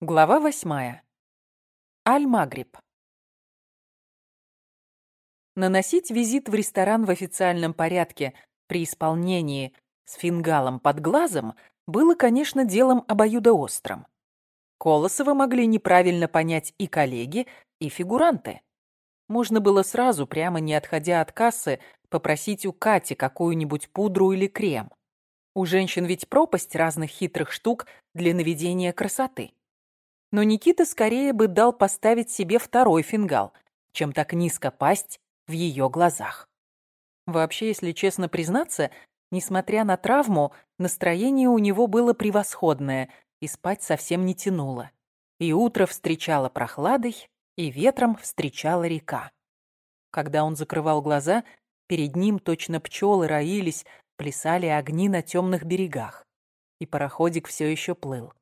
Глава восьмая. Аль-Магриб. Наносить визит в ресторан в официальном порядке при исполнении с фингалом под глазом было, конечно, делом обоюдоострым. Колосова могли неправильно понять и коллеги, и фигуранты. Можно было сразу, прямо не отходя от кассы, попросить у Кати какую-нибудь пудру или крем. У женщин ведь пропасть разных хитрых штук для наведения красоты но Никита скорее бы дал поставить себе второй фингал, чем так низко пасть в ее глазах. Вообще, если честно признаться, несмотря на травму, настроение у него было превосходное, и спать совсем не тянуло. И утро встречало прохладой, и ветром встречала река. Когда он закрывал глаза, перед ним точно пчелы роились, плясали огни на темных берегах. И пароходик все еще плыл.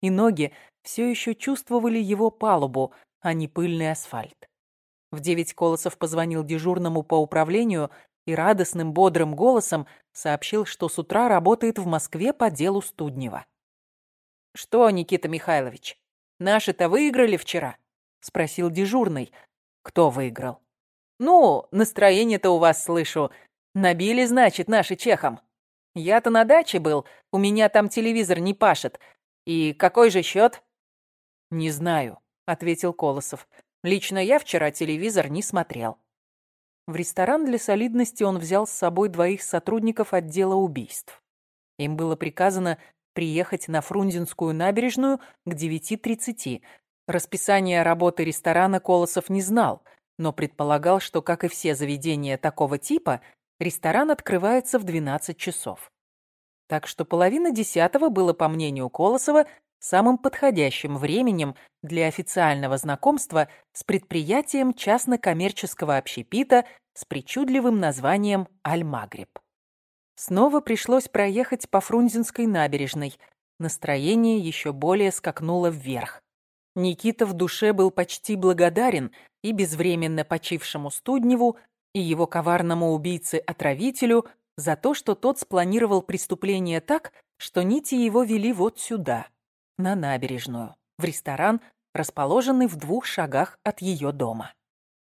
И ноги все еще чувствовали его палубу, а не пыльный асфальт. В девять Колосов позвонил дежурному по управлению и радостным, бодрым голосом сообщил, что с утра работает в Москве по делу Студнева. «Что, Никита Михайлович, наши-то выиграли вчера?» — спросил дежурный. «Кто выиграл?» «Ну, настроение-то у вас слышу. Набили, значит, наши чехам. Я-то на даче был, у меня там телевизор не пашет. И какой же счет?» «Не знаю», — ответил Колосов. «Лично я вчера телевизор не смотрел». В ресторан для солидности он взял с собой двоих сотрудников отдела убийств. Им было приказано приехать на Фрунзенскую набережную к 9.30. Расписание работы ресторана Колосов не знал, но предполагал, что, как и все заведения такого типа, ресторан открывается в 12 часов. Так что половина десятого было, по мнению Колосова, самым подходящим временем для официального знакомства с предприятием частно-коммерческого общепита с причудливым названием «Аль-Магриб». Снова пришлось проехать по Фрунзенской набережной. Настроение еще более скакнуло вверх. Никита в душе был почти благодарен и безвременно почившему Студневу, и его коварному убийце-отравителю за то, что тот спланировал преступление так, что нити его вели вот сюда на набережную, в ресторан, расположенный в двух шагах от ее дома.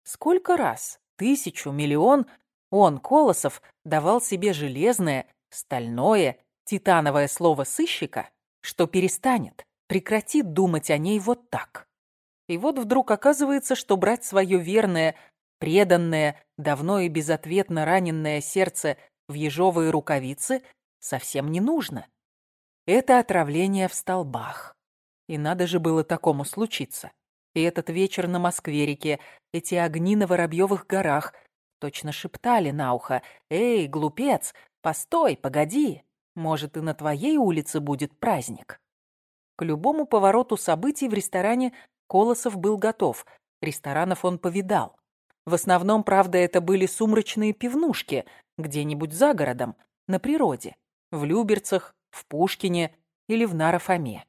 Сколько раз, тысячу, миллион, он, Колосов, давал себе железное, стальное, титановое слово сыщика, что перестанет, прекратит думать о ней вот так. И вот вдруг оказывается, что брать свое верное, преданное, давно и безответно раненное сердце в ежовые рукавицы совсем не нужно. Это отравление в столбах. И надо же было такому случиться. И этот вечер на Москве-реке, эти огни на Воробьевых горах точно шептали на ухо «Эй, глупец, постой, погоди, может, и на твоей улице будет праздник». К любому повороту событий в ресторане Колосов был готов. Ресторанов он повидал. В основном, правда, это были сумрачные пивнушки, где-нибудь за городом, на природе, в Люберцах, в Пушкине или в Нарафаме.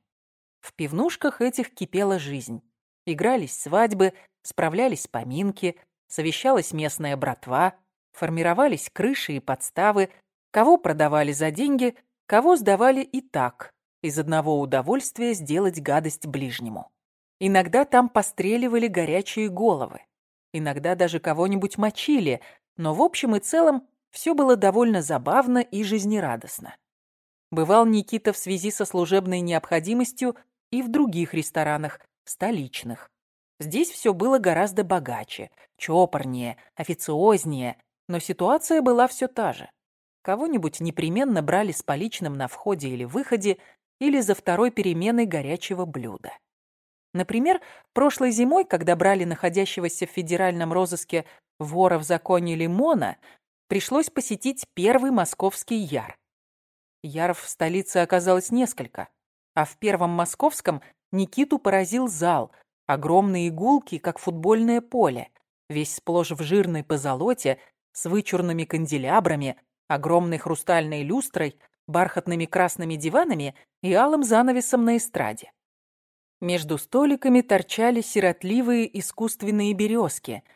В пивнушках этих кипела жизнь. Игрались свадьбы, справлялись поминки, совещалась местная братва, формировались крыши и подставы, кого продавали за деньги, кого сдавали и так, из одного удовольствия сделать гадость ближнему. Иногда там постреливали горячие головы, иногда даже кого-нибудь мочили, но в общем и целом все было довольно забавно и жизнерадостно. Бывал Никита в связи со служебной необходимостью и в других ресторанах, столичных. Здесь все было гораздо богаче, чопорнее, официознее, но ситуация была все та же. Кого-нибудь непременно брали с поличным на входе или выходе, или за второй переменой горячего блюда. Например, прошлой зимой, когда брали находящегося в федеральном розыске вора в законе Лимона, пришлось посетить первый московский яр. Яров в столице оказалось несколько, а в первом московском Никиту поразил зал, огромные игулки, как футбольное поле, весь сплошь в жирной позолоте, с вычурными канделябрами, огромной хрустальной люстрой, бархатными красными диванами и алым занавесом на эстраде. Между столиками торчали сиротливые искусственные березки –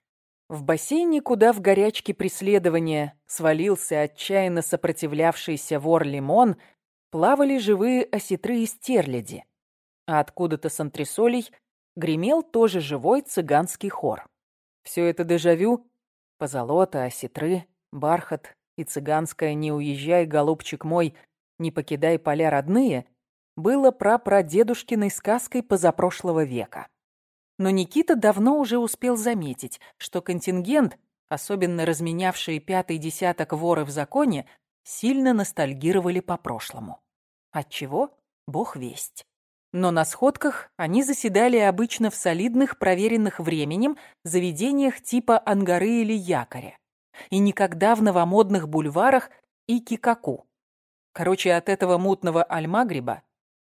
в бассейне, куда в горячке преследования свалился отчаянно сопротивлявшийся вор Лимон, плавали живые осетры и стерляди. а откуда-то с антресолей гремел тоже живой цыганский хор. Все это дежавю — позолота, осетры, бархат и цыганская «Не уезжай, голубчик мой, не покидай поля родные» было прапрадедушкиной сказкой позапрошлого века. Но Никита давно уже успел заметить, что контингент, особенно разменявшие пятый десяток воры в законе, сильно ностальгировали по прошлому. Отчего? Бог весть. Но на сходках они заседали обычно в солидных, проверенных временем заведениях типа Ангары или Якоря. И никогда в новомодных бульварах и Кикаку. Короче, от этого мутного Альмагриба,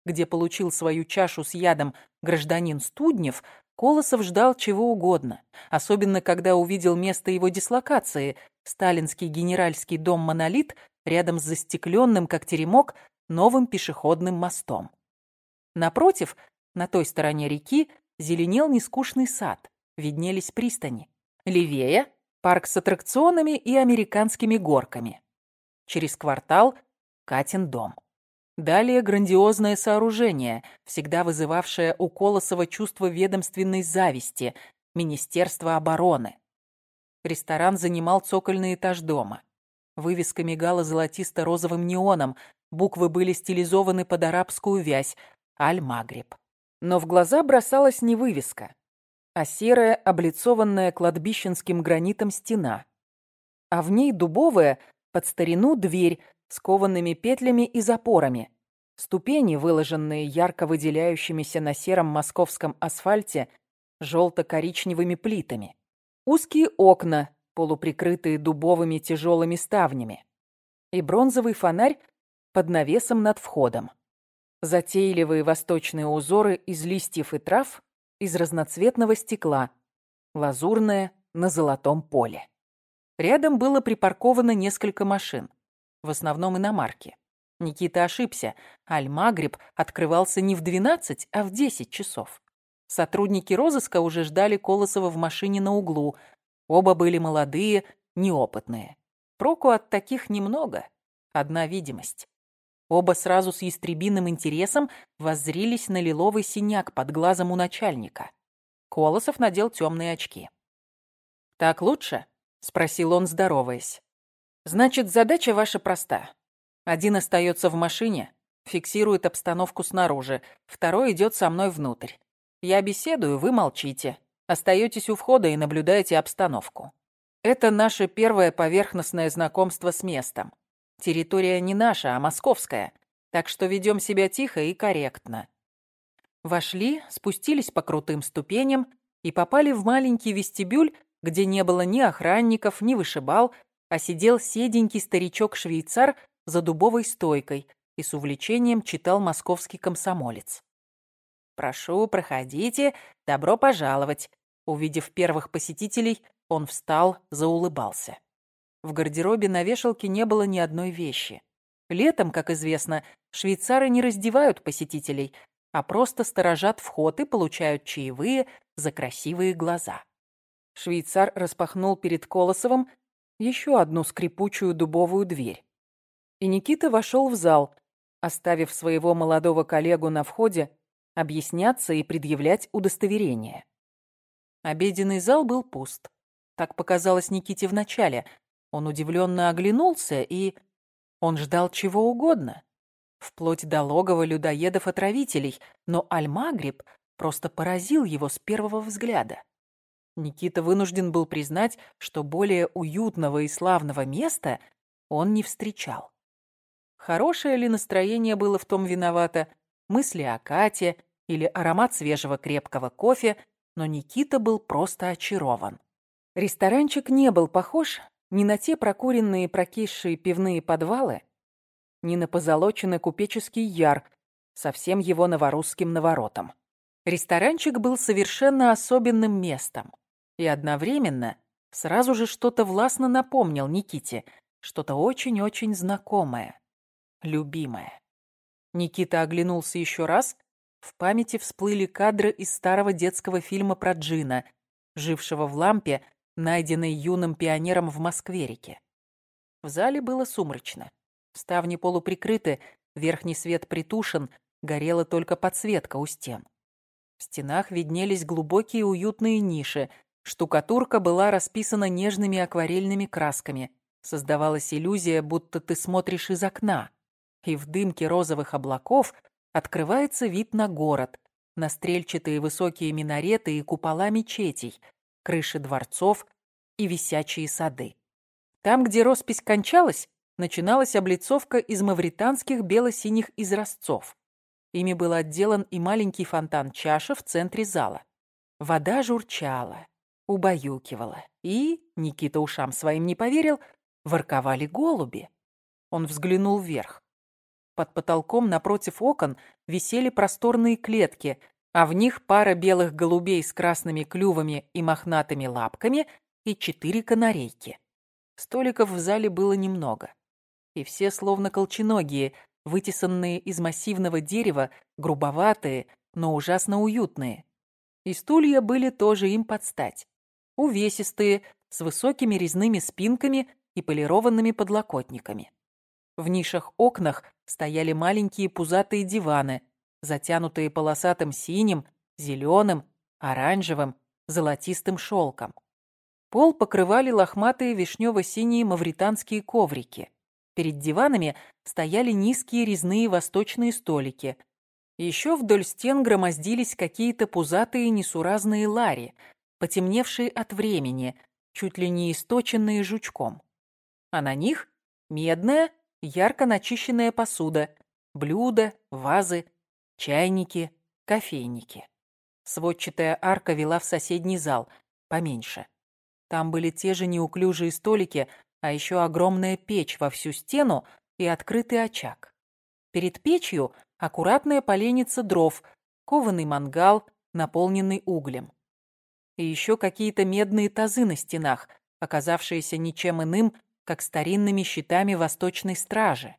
где получил свою чашу с ядом гражданин Студнев, Колосов ждал чего угодно, особенно когда увидел место его дислокации – сталинский генеральский дом «Монолит» рядом с застекленным, как теремок, новым пешеходным мостом. Напротив, на той стороне реки, зеленел нескучный сад, виднелись пристани. Левее – парк с аттракционами и американскими горками. Через квартал – Катин дом. Далее грандиозное сооружение, всегда вызывавшее у Колосова чувство ведомственной зависти – Министерство обороны. Ресторан занимал цокольный этаж дома. Вывеска мигала золотисто-розовым неоном, буквы были стилизованы под арабскую вязь, Аль-Магриб. Но в глаза бросалась не вывеска, а серая, облицованная кладбищенским гранитом стена. А в ней дубовая, под старину, дверь с коваными петлями и запорами. Ступени, выложенные ярко выделяющимися на сером московском асфальте желто-коричневыми плитами. Узкие окна, полуприкрытые дубовыми тяжелыми ставнями. И бронзовый фонарь под навесом над входом. Затейливые восточные узоры из листьев и трав, из разноцветного стекла, лазурное на золотом поле. Рядом было припарковано несколько машин, в основном иномарки. Никита ошибся, Аль-Магриб открывался не в 12, а в 10 часов. Сотрудники розыска уже ждали Колосова в машине на углу. Оба были молодые, неопытные. Проку от таких немного. Одна видимость. Оба сразу с ястребиным интересом воззрились на лиловый синяк под глазом у начальника. Колосов надел темные очки. «Так лучше?» — спросил он, здороваясь. «Значит, задача ваша проста. Один остается в машине, фиксирует обстановку снаружи, второй идет со мной внутрь. Я беседую, вы молчите. Остаетесь у входа и наблюдаете обстановку. Это наше первое поверхностное знакомство с местом. Территория не наша, а московская, так что ведем себя тихо и корректно. Вошли, спустились по крутым ступеням и попали в маленький вестибюль, где не было ни охранников, ни вышибал, а сидел седенький старичок-швейцар за дубовой стойкой и с увлечением читал московский комсомолец. «Прошу, проходите, добро пожаловать». Увидев первых посетителей, он встал, заулыбался. В гардеробе на вешалке не было ни одной вещи. Летом, как известно, швейцары не раздевают посетителей, а просто сторожат вход и получают чаевые за красивые глаза. Швейцар распахнул перед Колосовым еще одну скрипучую дубовую дверь. И Никита вошел в зал, оставив своего молодого коллегу на входе объясняться и предъявлять удостоверение. Обеденный зал был пуст. Так показалось Никите вначале, он удивленно оглянулся и... Он ждал чего угодно. Вплоть до логова людоедов-отравителей, но Аль-Магриб просто поразил его с первого взгляда. Никита вынужден был признать, что более уютного и славного места он не встречал. Хорошее ли настроение было в том виновато, мысли о Кате или аромат свежего крепкого кофе, но Никита был просто очарован. Ресторанчик не был похож ни на те прокуренные прокисшие пивные подвалы, ни на позолоченный купеческий яр со всем его новорусским наворотом. Ресторанчик был совершенно особенным местом и одновременно сразу же что-то властно напомнил Никите, что-то очень-очень знакомое, любимое. Никита оглянулся еще раз, в памяти всплыли кадры из старого детского фильма про Джина, жившего в лампе найденный юным пионером в Москве-реке. В зале было сумрачно. Ставни полуприкрыты, верхний свет притушен, горела только подсветка у стен. В стенах виднелись глубокие уютные ниши, штукатурка была расписана нежными акварельными красками. Создавалась иллюзия, будто ты смотришь из окна, и в дымке розовых облаков открывается вид на город, на стрельчатые высокие минареты и купола мечетей, крыши дворцов и висячие сады. Там, где роспись кончалась, начиналась облицовка из мавританских бело-синих изразцов. Ими был отделан и маленький фонтан-чаша в центре зала. Вода журчала, убаюкивала, и, Никита ушам своим не поверил, ворковали голуби. Он взглянул вверх. Под потолком напротив окон висели просторные клетки, а в них пара белых голубей с красными клювами и мохнатыми лапками и четыре канарейки. Столиков в зале было немного. И все словно колченогие, вытесанные из массивного дерева, грубоватые, но ужасно уютные. И стулья были тоже им под стать. Увесистые, с высокими резными спинками и полированными подлокотниками. В нишах-окнах стояли маленькие пузатые диваны, затянутые полосатым синим, зеленым, оранжевым, золотистым шелком. Пол покрывали лохматые вишнево-синие мавританские коврики. Перед диванами стояли низкие резные восточные столики. Еще вдоль стен громоздились какие-то пузатые несуразные лари, потемневшие от времени, чуть ли не источенные жучком. А на них медная, ярко начищенная посуда, блюда, вазы, чайники, кофейники. Сводчатая арка вела в соседний зал, поменьше. Там были те же неуклюжие столики, а еще огромная печь во всю стену и открытый очаг. Перед печью аккуратная поленница дров, кованый мангал, наполненный углем. И еще какие-то медные тазы на стенах, оказавшиеся ничем иным, как старинными щитами восточной стражи.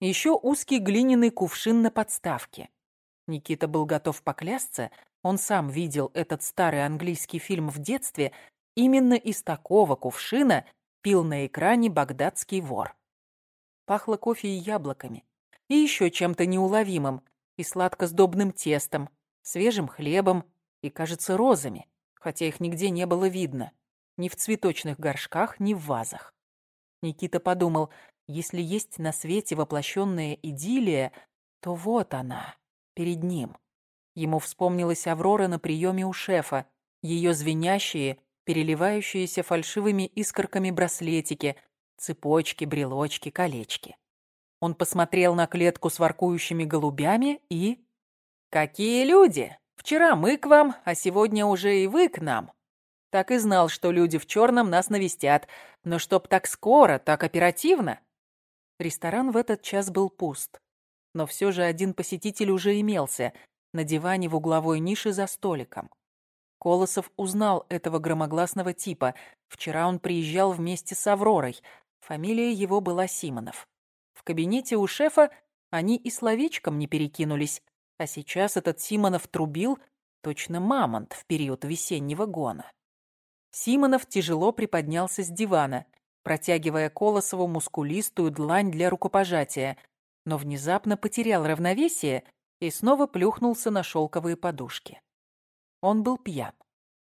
Еще узкий глиняный кувшин на подставке. Никита был готов поклясться, он сам видел этот старый английский фильм в детстве, именно из такого кувшина пил на экране багдадский вор. Пахло кофе и яблоками, и еще чем-то неуловимым, и сладко-сдобным тестом, свежим хлебом и, кажется, розами, хотя их нигде не было видно, ни в цветочных горшках, ни в вазах. Никита подумал, если есть на свете воплощенная идиллия, то вот она, перед ним. Ему вспомнилась Аврора на приеме у шефа, ее звенящие, переливающиеся фальшивыми искорками браслетики, цепочки, брелочки, колечки. Он посмотрел на клетку с воркующими голубями и... «Какие люди! Вчера мы к вам, а сегодня уже и вы к нам!» Так и знал, что люди в черном нас навестят, но чтоб так скоро, так оперативно. Ресторан в этот час был пуст. Но все же один посетитель уже имелся, на диване в угловой нише за столиком. Колосов узнал этого громогласного типа. Вчера он приезжал вместе с Авророй. Фамилия его была Симонов. В кабинете у шефа они и словечком не перекинулись, а сейчас этот Симонов трубил, точно мамонт в период весеннего гона. Симонов тяжело приподнялся с дивана, протягивая Колосову мускулистую длань для рукопожатия, но внезапно потерял равновесие и снова плюхнулся на шелковые подушки. Он был пьян.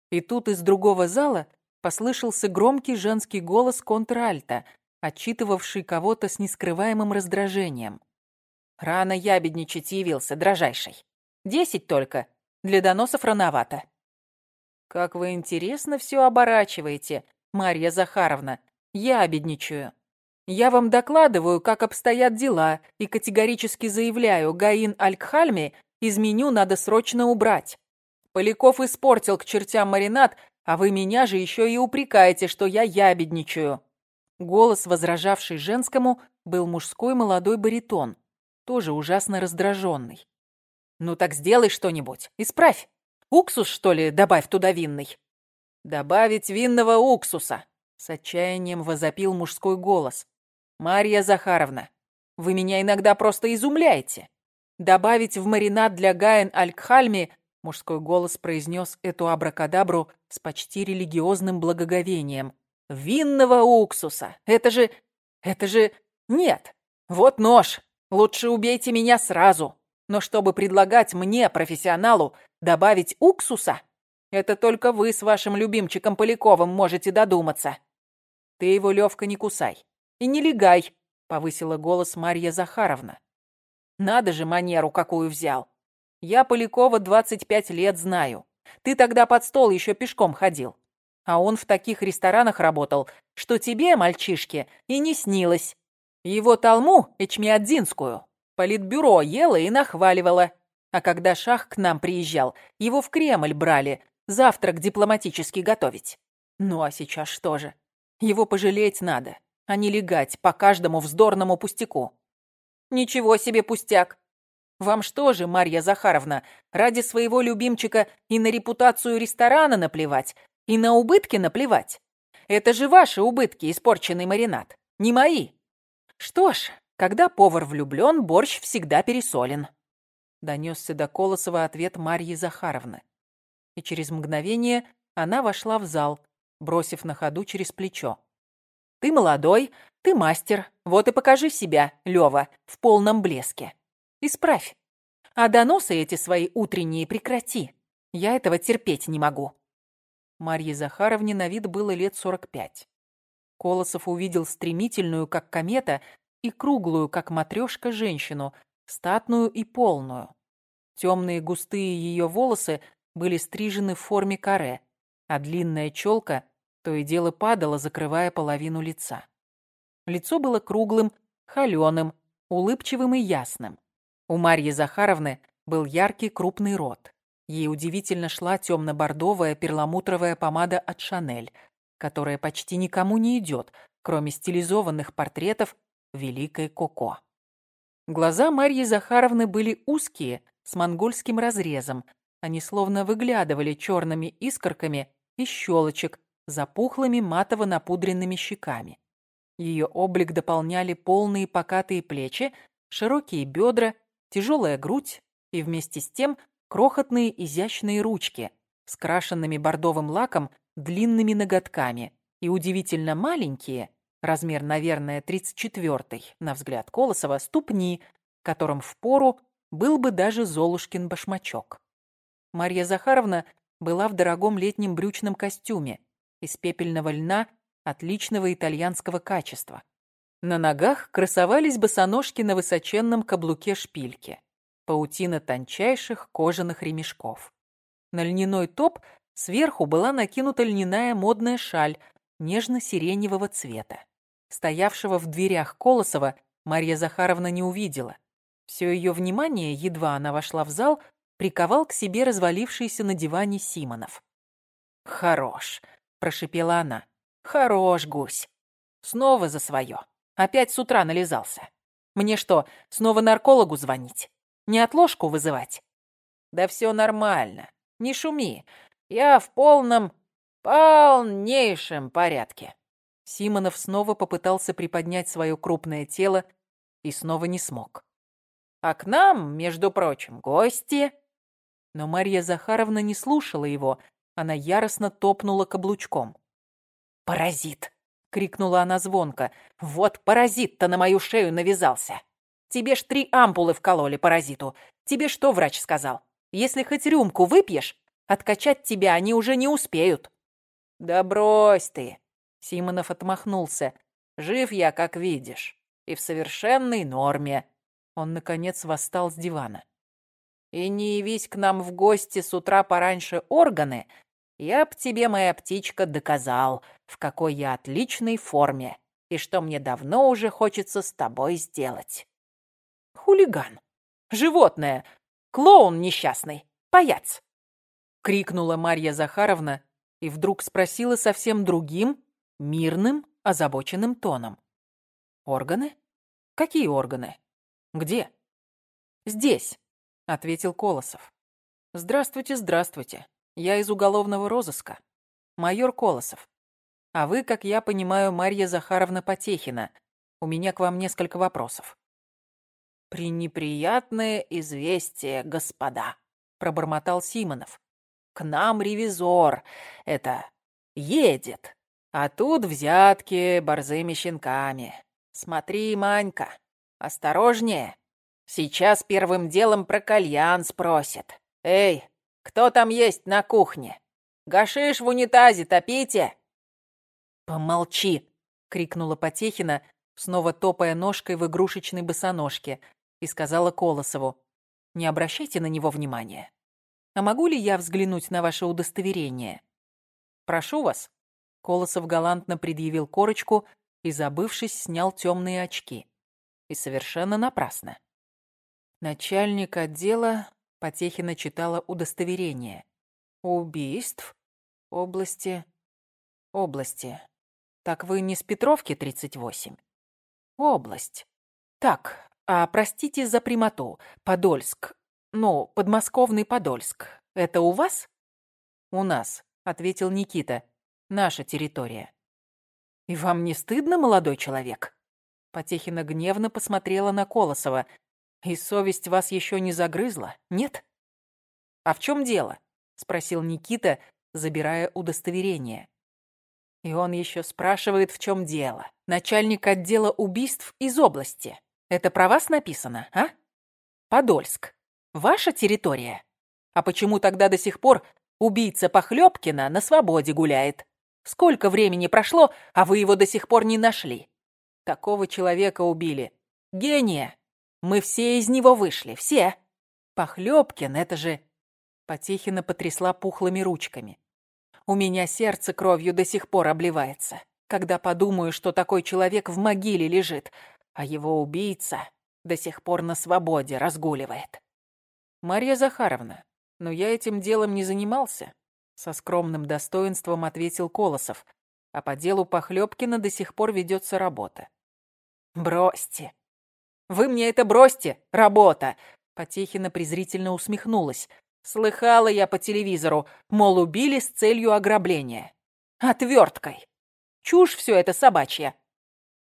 И тут из другого зала послышался громкий женский голос контральта, отчитывавший кого-то с нескрываемым раздражением. «Рано ябедничать явился, дрожайший. Десять только. Для доносов рановато». «Как вы интересно все оборачиваете, Марья Захаровна. Я обедничаю. Я вам докладываю, как обстоят дела, и категорически заявляю, Гаин Алькхальми из меню надо срочно убрать. Поляков испортил к чертям маринад, а вы меня же еще и упрекаете, что я ябедничаю». Голос, возражавший женскому, был мужской молодой баритон, тоже ужасно раздраженный. «Ну так сделай что-нибудь, исправь. Уксус, что ли, добавь туда винный?» «Добавить винного уксуса!» С отчаянием возопил мужской голос. «Марья Захаровна, вы меня иногда просто изумляете. Добавить в маринад для Гаен Алькхальми Мужской голос произнес эту абракадабру с почти религиозным благоговением. «Винного уксуса! Это же... это же... Нет! Вот нож! Лучше убейте меня сразу! Но чтобы предлагать мне, профессионалу, добавить уксуса, это только вы с вашим любимчиком Поляковым можете додуматься. Ты его, Левка, не кусай. И не легай, повысила голос Марья Захаровна. Надо же манеру какую взял. Я Полякова 25 лет знаю. Ты тогда под стол еще пешком ходил. А он в таких ресторанах работал, что тебе, мальчишке, и не снилось. Его талму, эчмиадзинскую, политбюро ела и нахваливала. А когда шах к нам приезжал, его в Кремль брали, завтрак дипломатический готовить. Ну а сейчас что же? Его пожалеть надо, а не легать по каждому вздорному пустяку. Ничего себе пустяк! Вам что же, Марья Захаровна, ради своего любимчика и на репутацию ресторана наплевать, и на убытки наплевать? Это же ваши убытки, испорченный маринад, не мои. Что ж, когда повар влюблен, борщ всегда пересолен. Донесся до Колосова ответ Марьи Захаровны. И через мгновение она вошла в зал, бросив на ходу через плечо. «Ты молодой, ты мастер, вот и покажи себя, Лёва, в полном блеске. Исправь. А доносы эти свои утренние прекрати. Я этого терпеть не могу». Марье Захаровне на вид было лет сорок пять. Колосов увидел стремительную, как комета, и круглую, как матрешка, женщину, статную и полную. Темные густые ее волосы были стрижены в форме каре, а длинная челка то и дело падала, закрывая половину лица. Лицо было круглым, холеным, улыбчивым и ясным. У Марьи Захаровны был яркий крупный рот. Ей удивительно шла темно-бордовая перламутровая помада от Шанель, которая почти никому не идет, кроме стилизованных портретов Великой Коко. Глаза Марьи Захаровны были узкие, с монгольским разрезом. Они словно выглядывали черными искорками из щелочек, запухлыми матово-напудренными щеками. Ее облик дополняли полные покатые плечи, широкие бедра, тяжелая грудь и вместе с тем крохотные изящные ручки с бордовым лаком длинными ноготками и удивительно маленькие, размер, наверное, 34-й, на взгляд Колосова, ступни, которым впору был бы даже Золушкин башмачок. Марья Захаровна была в дорогом летнем брючном костюме из пепельного льна отличного итальянского качества. На ногах красовались босоножки на высоченном каблуке шпильки, паутина тончайших кожаных ремешков. На льняной топ сверху была накинута льняная модная шаль нежно-сиреневого цвета. Стоявшего в дверях Колосова Марья Захаровна не увидела. Все ее внимание, едва она вошла в зал, приковал к себе развалившийся на диване Симонов. «Хорош», — прошипела она. «Хорош, гусь. Снова за свое. Опять с утра нализался. Мне что, снова наркологу звонить? Не отложку вызывать?» «Да все нормально. Не шуми. Я в полном, полнейшем порядке». Симонов снова попытался приподнять свое крупное тело и снова не смог. «А к нам, между прочим, гости...» Но Марья Захаровна не слушала его, она яростно топнула каблучком. «Паразит!» — крикнула она звонко. «Вот паразит-то на мою шею навязался! Тебе ж три ампулы вкололи паразиту. Тебе что врач сказал? Если хоть рюмку выпьешь, откачать тебя они уже не успеют». «Да брось ты!» — Симонов отмахнулся. «Жив я, как видишь, и в совершенной норме». Он, наконец, восстал с дивана. «И не явись к нам в гости с утра пораньше органы, я б тебе, моя птичка, доказал, в какой я отличной форме и что мне давно уже хочется с тобой сделать. Хулиган, животное, клоун несчастный, паяц. Крикнула Марья Захаровна и вдруг спросила совсем другим, мирным, озабоченным тоном. Органы? Какие органы? Где? Здесь, ответил Колосов. Здравствуйте, здравствуйте. Я из уголовного розыска. Майор Колосов. А вы, как я понимаю, Марья Захаровна Потехина. У меня к вам несколько вопросов. «Пренеприятное известие, господа», — пробормотал Симонов. «К нам ревизор. Это... едет. А тут взятки борзыми щенками. Смотри, Манька, осторожнее. Сейчас первым делом про кальян спросят. Эй, кто там есть на кухне? Гашиш в унитазе топите!» «Помолчи!» — крикнула Потехина, снова топая ножкой в игрушечной босоножке, и сказала Колосову. «Не обращайте на него внимания. А могу ли я взглянуть на ваше удостоверение?» «Прошу вас». Колосов галантно предъявил корочку и, забывшись, снял темные очки. И совершенно напрасно. Начальник отдела Потехина читала удостоверение. Убийств? Области... Области. Так вы не с Петровки 38? Область. Так, а простите за прямоту. Подольск. Ну, подмосковный Подольск. Это у вас? У нас ответил Никита. «Наша территория». «И вам не стыдно, молодой человек?» Потехина гневно посмотрела на Колосова. «И совесть вас еще не загрызла, нет?» «А в чем дело?» — спросил Никита, забирая удостоверение. И он еще спрашивает, в чем дело. Начальник отдела убийств из области. Это про вас написано, а? Подольск. Ваша территория? А почему тогда до сих пор Убийца Похлебкина на свободе гуляет. Сколько времени прошло, а вы его до сих пор не нашли? Такого человека убили. Гения. Мы все из него вышли, все. Похлебкин, это же... Потехина потрясла пухлыми ручками. У меня сердце кровью до сих пор обливается, когда подумаю, что такой человек в могиле лежит, а его убийца до сих пор на свободе разгуливает. Марья Захаровна, но я этим делом не занимался, со скромным достоинством ответил Колосов, а по делу Похлебкина до сих пор ведется работа. Бросьте. Вы мне это бросьте, работа. Потехина презрительно усмехнулась. Слыхала я по телевизору, мол, убили с целью ограбления. Отверткой. Чушь все это собачья.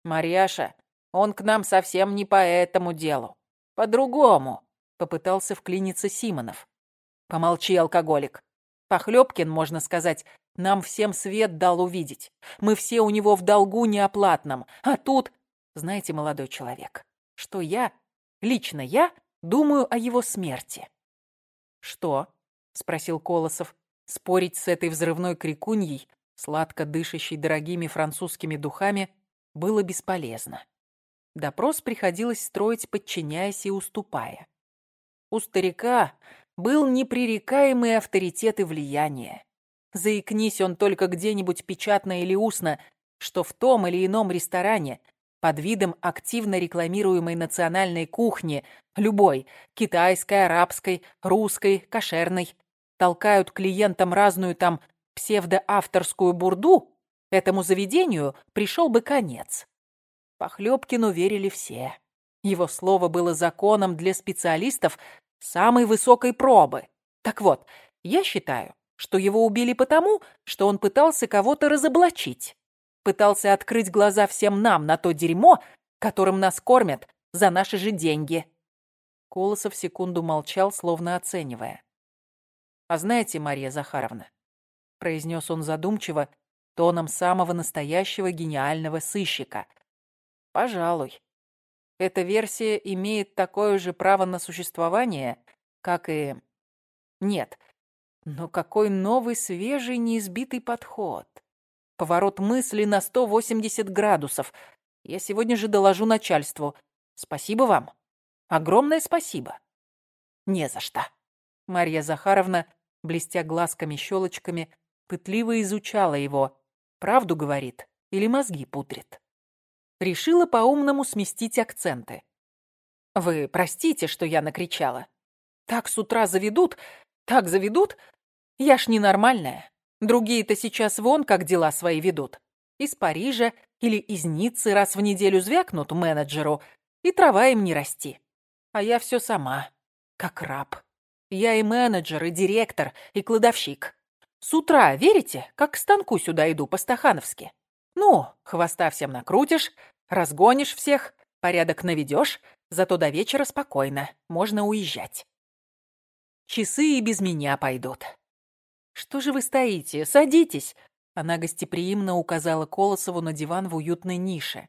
Марьяша, он к нам совсем не по этому делу. По-другому, попытался вклиниться Симонов. Помолчи, алкоголик. Похлебкин, можно сказать, нам всем свет дал увидеть. Мы все у него в долгу неоплатном. А тут, знаете, молодой человек, что я, лично я, думаю о его смерти. Что? Спросил Колосов. Спорить с этой взрывной крикуньей, сладко дышащей дорогими французскими духами, было бесполезно. Допрос приходилось строить, подчиняясь и уступая. У старика был непререкаемый авторитет и влияние. Заикнись он только где-нибудь печатно или устно, что в том или ином ресторане под видом активно рекламируемой национальной кухни, любой, китайской, арабской, русской, кошерной, толкают клиентам разную там псевдоавторскую бурду, этому заведению пришел бы конец. Похлебкину верили все. Его слово было законом для специалистов, самой высокой пробы. Так вот, я считаю, что его убили потому, что он пытался кого-то разоблачить. Пытался открыть глаза всем нам на то дерьмо, которым нас кормят за наши же деньги. Колосов секунду молчал, словно оценивая. «А знаете, Мария Захаровна», — произнес он задумчиво, тоном самого настоящего гениального сыщика, «пожалуй, эта версия имеет такое же право на существование, как и... Нет. Но какой новый, свежий, неизбитый подход. Поворот мысли на 180 градусов. Я сегодня же доложу начальству. Спасибо вам. Огромное спасибо. Не за что. Марья Захаровна, блестя глазками-щелочками, пытливо изучала его. Правду говорит или мозги пудрит решила по-умному сместить акценты. «Вы простите, что я накричала. Так с утра заведут, так заведут. Я ж ненормальная. Другие-то сейчас вон как дела свои ведут. Из Парижа или из Ниццы раз в неделю звякнут менеджеру, и трава им не расти. А я все сама, как раб. Я и менеджер, и директор, и кладовщик. С утра, верите, как к станку сюда иду по-стахановски. Ну, хвоста всем накрутишь, разгонишь всех, порядок наведешь, зато до вечера спокойно, можно уезжать. Часы и без меня пойдут. Что же вы стоите? Садитесь. Она гостеприимно указала Колосову на диван в уютной нише.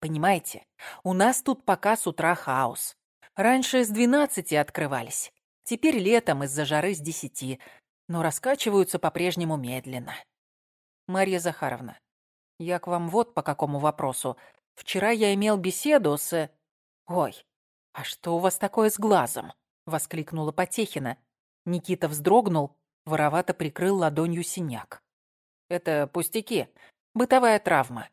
Понимаете, у нас тут пока с утра хаос. Раньше с двенадцати открывались. Теперь летом из-за жары с десяти. Но раскачиваются по-прежнему медленно. Марья Захаровна, я к вам вот по какому вопросу. Вчера я имел беседу с... Ой, а что у вас такое с глазом? Воскликнула Потехина. Никита вздрогнул, воровато прикрыл ладонью синяк. Это пустяки, бытовая травма.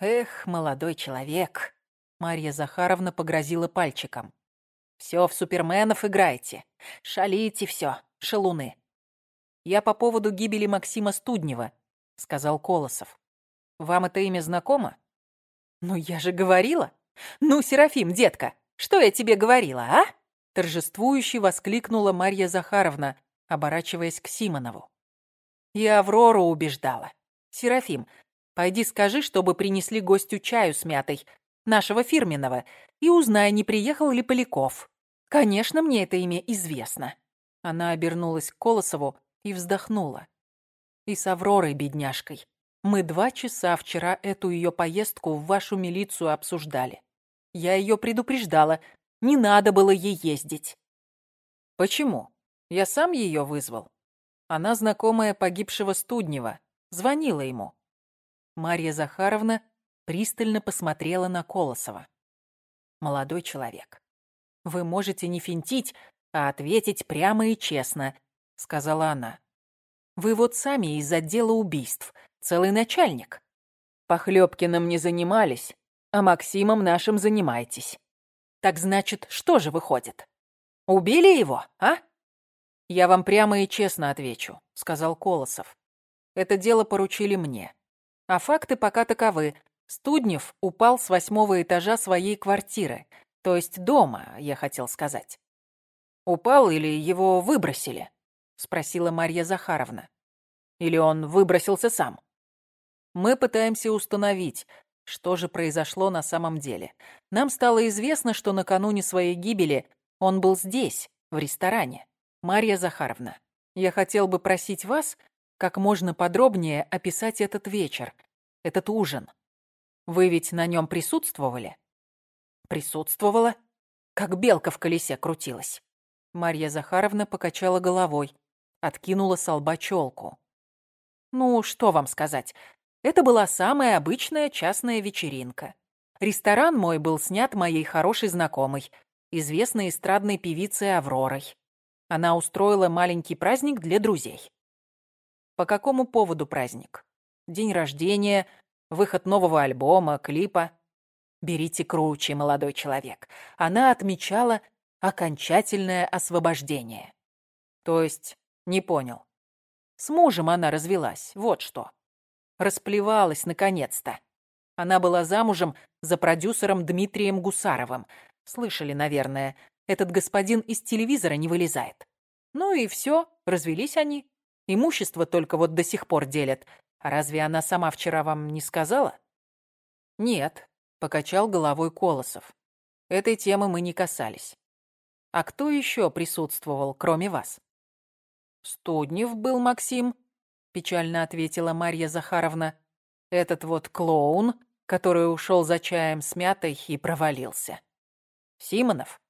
Эх, молодой человек. Марья Захаровна погрозила пальчиком. Все в суперменов играете. Шалите все, шалуны. Я по поводу гибели Максима Студнева, сказал Колосов. Вам это имя знакомо? Ну, я же говорила. Ну, Серафим, детка, что я тебе говорила, а? Торжествующе воскликнула Марья Захаровна, оборачиваясь к Симонову. И Аврору убеждала. Серафим, пойди скажи, чтобы принесли гостю чаю с мятой, нашего фирменного, и узнай, не приехал ли Поляков. Конечно, мне это имя известно. Она обернулась к Колосову и вздохнула. И с Авророй, бедняжкой. Мы два часа вчера эту ее поездку в вашу милицию обсуждали. Я ее предупреждала. Не надо было ей ездить. Почему? Я сам ее вызвал. Она знакомая погибшего Студнева. Звонила ему. Марья Захаровна пристально посмотрела на Колосова. «Молодой человек, вы можете не финтить, а ответить прямо и честно», — сказала она. «Вы вот сами из отдела убийств, целый начальник. Похлёбкиным не занимались, а Максимом нашим занимаетесь. Так значит, что же выходит? Убили его, а?» «Я вам прямо и честно отвечу», — сказал Колосов. «Это дело поручили мне. А факты пока таковы. Студнев упал с восьмого этажа своей квартиры, то есть дома, я хотел сказать. «Упал или его выбросили?» — спросила Марья Захаровна. «Или он выбросился сам?» «Мы пытаемся установить, что же произошло на самом деле. Нам стало известно, что накануне своей гибели он был здесь, в ресторане. Марья Захаровна, я хотел бы просить вас как можно подробнее описать этот вечер, этот ужин. Вы ведь на нем присутствовали? Присутствовала? Как белка в колесе крутилась. Марья Захаровна покачала головой, откинула с лба челку. Ну, что вам сказать? Это была самая обычная частная вечеринка. Ресторан мой был снят моей хорошей знакомой, известной эстрадной певицей Авророй. Она устроила маленький праздник для друзей. По какому поводу праздник? День рождения, выход нового альбома, клипа. Берите круче, молодой человек. Она отмечала окончательное освобождение. То есть, не понял. С мужем она развелась, вот что. Расплевалась, наконец-то. Она была замужем за продюсером Дмитрием Гусаровым. Слышали, наверное, этот господин из телевизора не вылезает. Ну и все, развелись они. Имущество только вот до сих пор делят, а разве она сама вчера вам не сказала? Нет, покачал головой Колосов. Этой темы мы не касались. А кто еще присутствовал, кроме вас? Студнев был Максим, печально ответила Марья Захаровна. Этот вот клоун, который ушел за чаем с мятой и провалился. Симонов?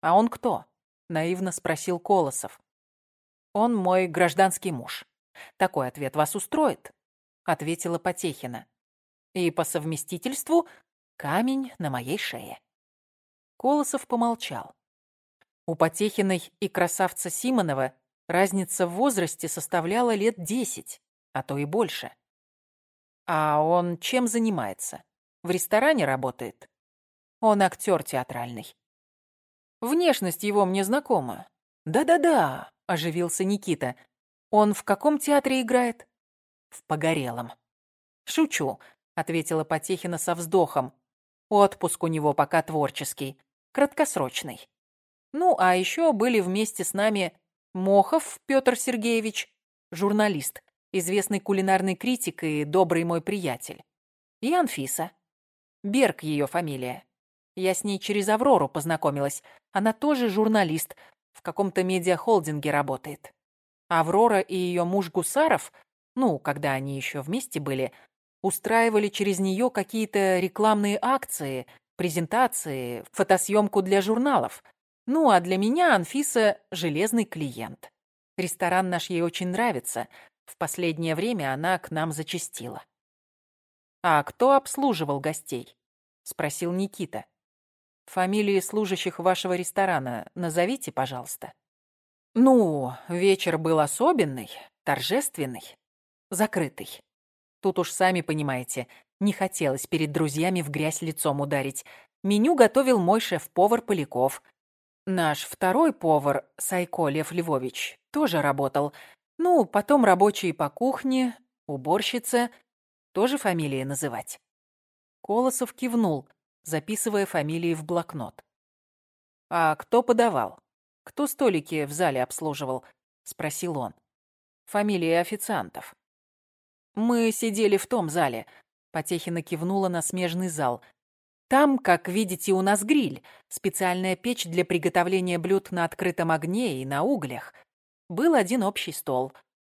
А он кто? Наивно спросил Колосов. Он мой гражданский муж. Такой ответ вас устроит? ответила Потехина. И по совместительству камень на моей шее. Колосов помолчал. У Потехиной и красавца Симонова разница в возрасте составляла лет десять, а то и больше. А он чем занимается? В ресторане работает? Он актер театральный. Внешность его мне знакома. Да-да-да, оживился Никита. Он в каком театре играет? в Погорелом. «Шучу», — ответила Потехина со вздохом. «Отпуск у него пока творческий, краткосрочный. Ну, а еще были вместе с нами Мохов Петр Сергеевич, журналист, известный кулинарный критик и добрый мой приятель. И Анфиса. Берг ее фамилия. Я с ней через Аврору познакомилась. Она тоже журналист, в каком-то медиахолдинге работает. Аврора и ее муж Гусаров ну, когда они еще вместе были, устраивали через нее какие-то рекламные акции презентации, фотосъемку для журналов. Ну, а для меня Анфиса – железный клиент. Ресторан наш ей очень нравится. В последнее время она к нам зачастила. «А кто обслуживал гостей?» – спросил Никита. «Фамилии служащих вашего ресторана назовите, пожалуйста». «Ну, вечер был особенный, торжественный, закрытый. Тут уж сами понимаете, не хотелось перед друзьями в грязь лицом ударить. Меню готовил мой шеф-повар Поляков. Наш второй повар, Сайко Лев Львович, тоже работал. Ну, потом рабочие по кухне, уборщица. Тоже фамилии называть. Колосов кивнул, записывая фамилии в блокнот. «А кто подавал? Кто столики в зале обслуживал?» — спросил он. «Фамилии официантов». «Мы сидели в том зале», — Потехина кивнула на смежный зал. «Там, как видите, у нас гриль, специальная печь для приготовления блюд на открытом огне и на углях. Был один общий стол.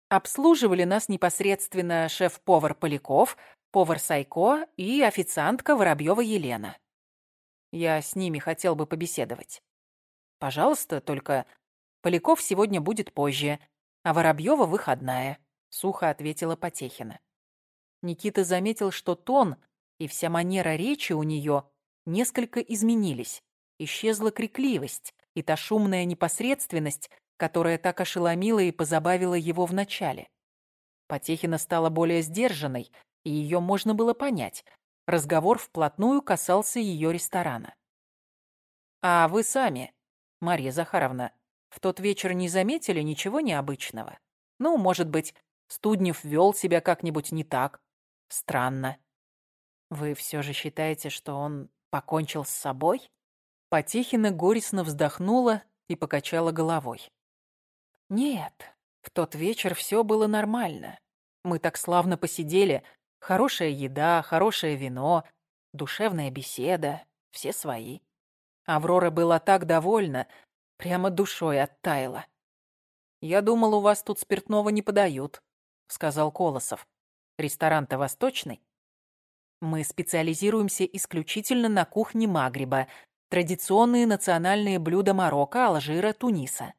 Обслуживали нас непосредственно шеф-повар Поляков, повар Сайко и официантка Воробьева Елена. Я с ними хотел бы побеседовать. Пожалуйста, только Поляков сегодня будет позже, а Воробьева выходная. — сухо ответила Потехина. Никита заметил, что тон и вся манера речи у нее несколько изменились. Исчезла крикливость и та шумная непосредственность, которая так ошеломила и позабавила его вначале. Потехина стала более сдержанной, и ее можно было понять. Разговор вплотную касался ее ресторана. «А вы сами, Марья Захаровна, в тот вечер не заметили ничего необычного? Ну, может быть, Студнев вел себя как-нибудь не так. Странно. Вы все же считаете, что он покончил с собой? Потехина горестно вздохнула и покачала головой. Нет, в тот вечер все было нормально. Мы так славно посидели. Хорошая еда, хорошее вино, душевная беседа, все свои. Аврора была так довольна, прямо душой оттаяла. Я думал, у вас тут спиртного не подают сказал Колосов. Ресторан-то восточный. Мы специализируемся исключительно на кухне Магриба, традиционные национальные блюда Марокко, Алжира, Туниса.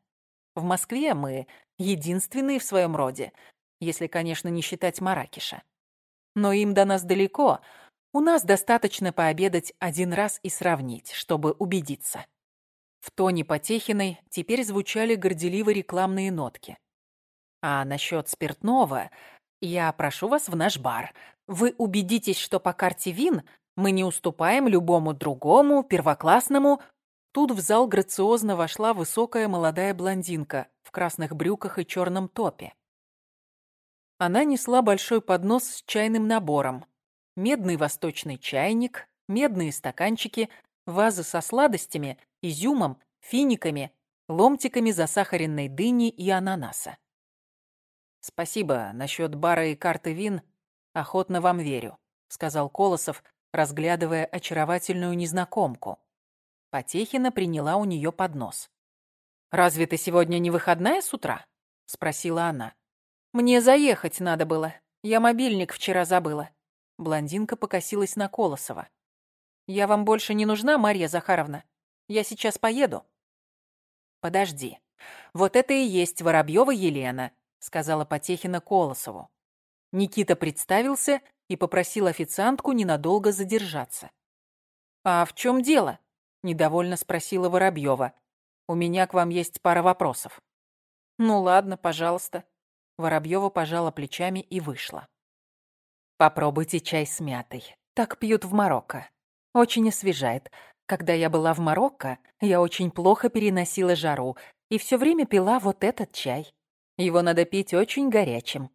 В Москве мы единственные в своем роде, если, конечно, не считать Маракеша. Но им до нас далеко. У нас достаточно пообедать один раз и сравнить, чтобы убедиться. В тоне Потехиной теперь звучали горделиво рекламные нотки. А насчет спиртного, я прошу вас в наш бар. Вы убедитесь, что по карте вин мы не уступаем любому другому, первоклассному. Тут в зал грациозно вошла высокая молодая блондинка в красных брюках и черном топе. Она несла большой поднос с чайным набором. Медный восточный чайник, медные стаканчики, вазы со сладостями, изюмом, финиками, ломтиками засахаренной дыни и ананаса. «Спасибо. Насчет бара и карты вин охотно вам верю», — сказал Колосов, разглядывая очаровательную незнакомку. Потехина приняла у нее поднос. «Разве ты сегодня не выходная с утра?» — спросила она. «Мне заехать надо было. Я мобильник вчера забыла». Блондинка покосилась на Колосова. «Я вам больше не нужна, Марья Захаровна? Я сейчас поеду». «Подожди. Вот это и есть Воробьева Елена», сказала Потехина Колосову. Никита представился и попросил официантку ненадолго задержаться. «А в чем дело?» – недовольно спросила Воробьева. «У меня к вам есть пара вопросов». «Ну ладно, пожалуйста». Воробьева пожала плечами и вышла. «Попробуйте чай с мятой. Так пьют в Марокко. Очень освежает. Когда я была в Марокко, я очень плохо переносила жару и все время пила вот этот чай. Его надо пить очень горячим.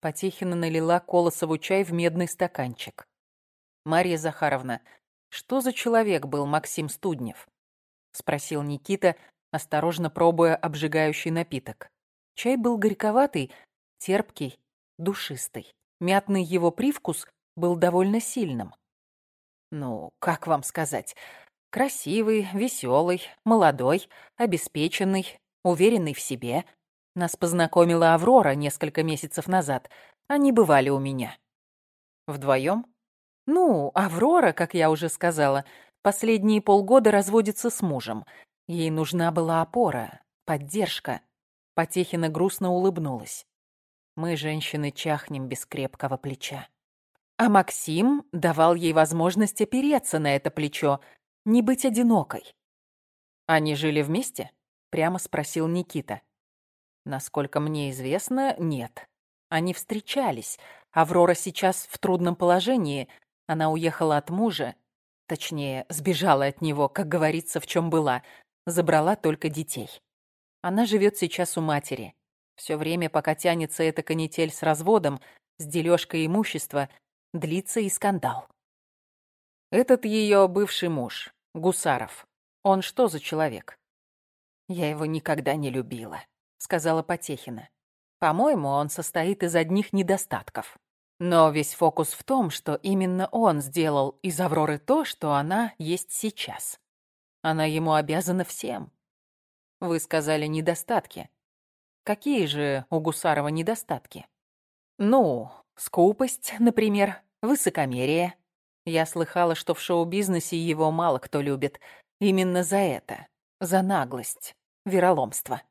Потехина налила Колосову чай в медный стаканчик. «Марья Захаровна, что за человек был Максим Студнев?» — спросил Никита, осторожно пробуя обжигающий напиток. Чай был горьковатый, терпкий, душистый. Мятный его привкус был довольно сильным. Ну, как вам сказать? Красивый, веселый, молодой, обеспеченный, уверенный в себе — нас познакомила Аврора несколько месяцев назад. Они бывали у меня. Вдвоем? Ну, Аврора, как я уже сказала, последние полгода разводится с мужем. Ей нужна была опора, поддержка. Потехина грустно улыбнулась. Мы, женщины, чахнем без крепкого плеча. А Максим давал ей возможность опереться на это плечо, не быть одинокой. «Они жили вместе?» — прямо спросил Никита. «Насколько мне известно, нет. Они встречались. Аврора сейчас в трудном положении. Она уехала от мужа. Точнее, сбежала от него, как говорится, в чем была. Забрала только детей. Она живет сейчас у матери. Все время, пока тянется эта канитель с разводом, с дележкой имущества, длится и скандал. Этот ее бывший муж, Гусаров, он что за человек? Я его никогда не любила, сказала Потехина. По-моему, он состоит из одних недостатков. Но весь фокус в том, что именно он сделал из Авроры то, что она есть сейчас. Она ему обязана всем. Вы сказали недостатки. Какие же у Гусарова недостатки? Ну, скупость, например, высокомерие. Я слыхала, что в шоу-бизнесе его мало кто любит. Именно за это. За наглость, вероломство.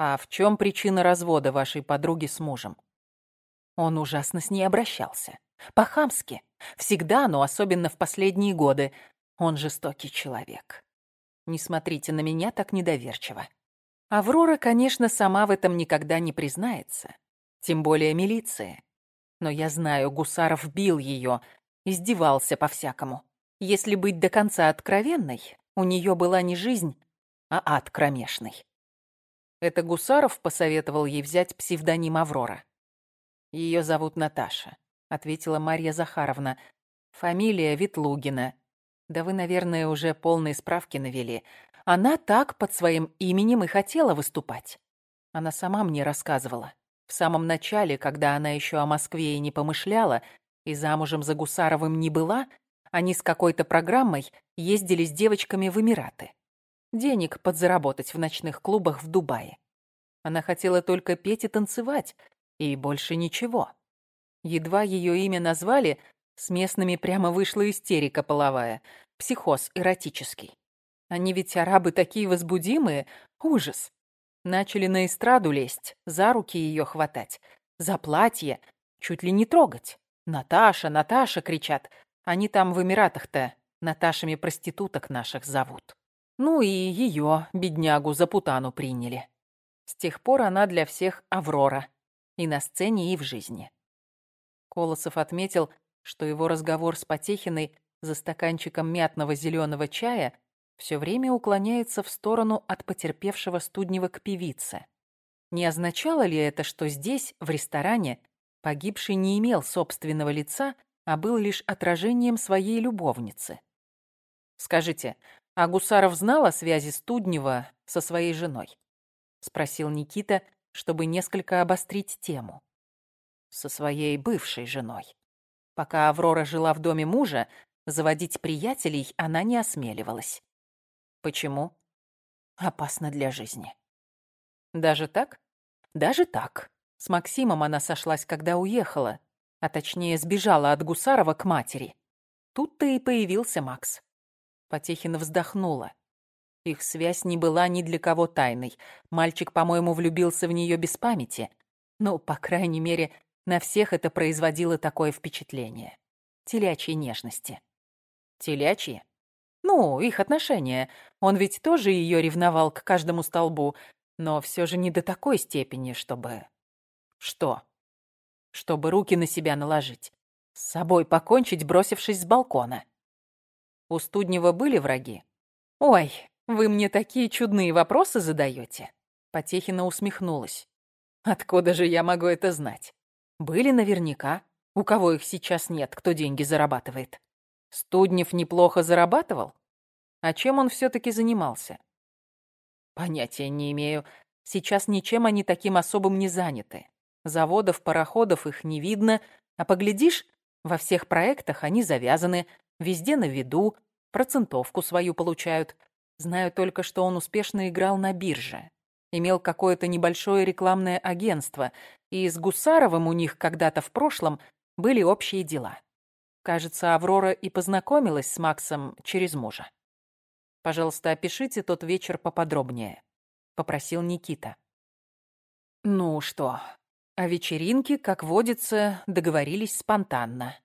А в чем причина развода вашей подруги с мужем? Он ужасно с ней обращался. По-хамски. Всегда, но особенно в последние годы. Он жестокий человек. Не смотрите на меня так недоверчиво. Аврора, конечно, сама в этом никогда не признается. Тем более милиция. Но я знаю, Гусаров бил ее, издевался по-всякому. Если быть до конца откровенной, у нее была не жизнь, а ад кромешный. Это Гусаров посоветовал ей взять псевдоним Аврора. Ее зовут Наташа, ответила Марья Захаровна. Фамилия Ветлугина. Да вы, наверное, уже полные справки навели. Она так под своим именем и хотела выступать. Она сама мне рассказывала. В самом начале, когда она еще о Москве и не помышляла, и замужем за Гусаровым не была, они с какой-то программой ездили с девочками в Эмираты денег подзаработать в ночных клубах в Дубае. Она хотела только петь и танцевать, и больше ничего. Едва ее имя назвали, с местными прямо вышла истерика половая, психоз эротический. Они ведь арабы такие возбудимые, ужас. Начали на эстраду лезть, за руки ее хватать, за платье, чуть ли не трогать. «Наташа, Наташа!» — кричат. Они там в Эмиратах-то Наташами проституток наших зовут. Ну и ее, беднягу, за путану приняли. С тех пор она для всех Аврора. И на сцене, и в жизни. Колосов отметил, что его разговор с Потехиной за стаканчиком мятного зеленого чая все время уклоняется в сторону от потерпевшего студнева к певице. Не означало ли это, что здесь, в ресторане, погибший не имел собственного лица, а был лишь отражением своей любовницы? Скажите, а Гусаров знал о связи Студнева со своей женой? Спросил Никита, чтобы несколько обострить тему. Со своей бывшей женой. Пока Аврора жила в доме мужа, заводить приятелей она не осмеливалась. Почему? Опасно для жизни. Даже так? Даже так. С Максимом она сошлась, когда уехала, а точнее сбежала от Гусарова к матери. Тут-то и появился Макс. Потехина вздохнула. Их связь не была ни для кого тайной. Мальчик, по-моему, влюбился в нее без памяти. Ну, по крайней мере, на всех это производило такое впечатление. Телячьей нежности. Телячьи? Ну, их отношения. Он ведь тоже ее ревновал к каждому столбу, но все же не до такой степени, чтобы... Что? Чтобы руки на себя наложить. С собой покончить, бросившись с балкона. У Студнева были враги? Ой, вы мне такие чудные вопросы задаете. Потехина усмехнулась. Откуда же я могу это знать? Были наверняка. У кого их сейчас нет, кто деньги зарабатывает? Студнев неплохо зарабатывал? А чем он все-таки занимался? Понятия не имею. Сейчас ничем они таким особым не заняты. Заводов, пароходов их не видно, а поглядишь, во всех проектах они завязаны, Везде на виду, процентовку свою получают. Знаю только, что он успешно играл на бирже. Имел какое-то небольшое рекламное агентство, и с Гусаровым у них когда-то в прошлом были общие дела. Кажется, Аврора и познакомилась с Максом через мужа. Пожалуйста, опишите тот вечер поподробнее, попросил Никита. Ну что, о вечеринке, как водится, договорились спонтанно.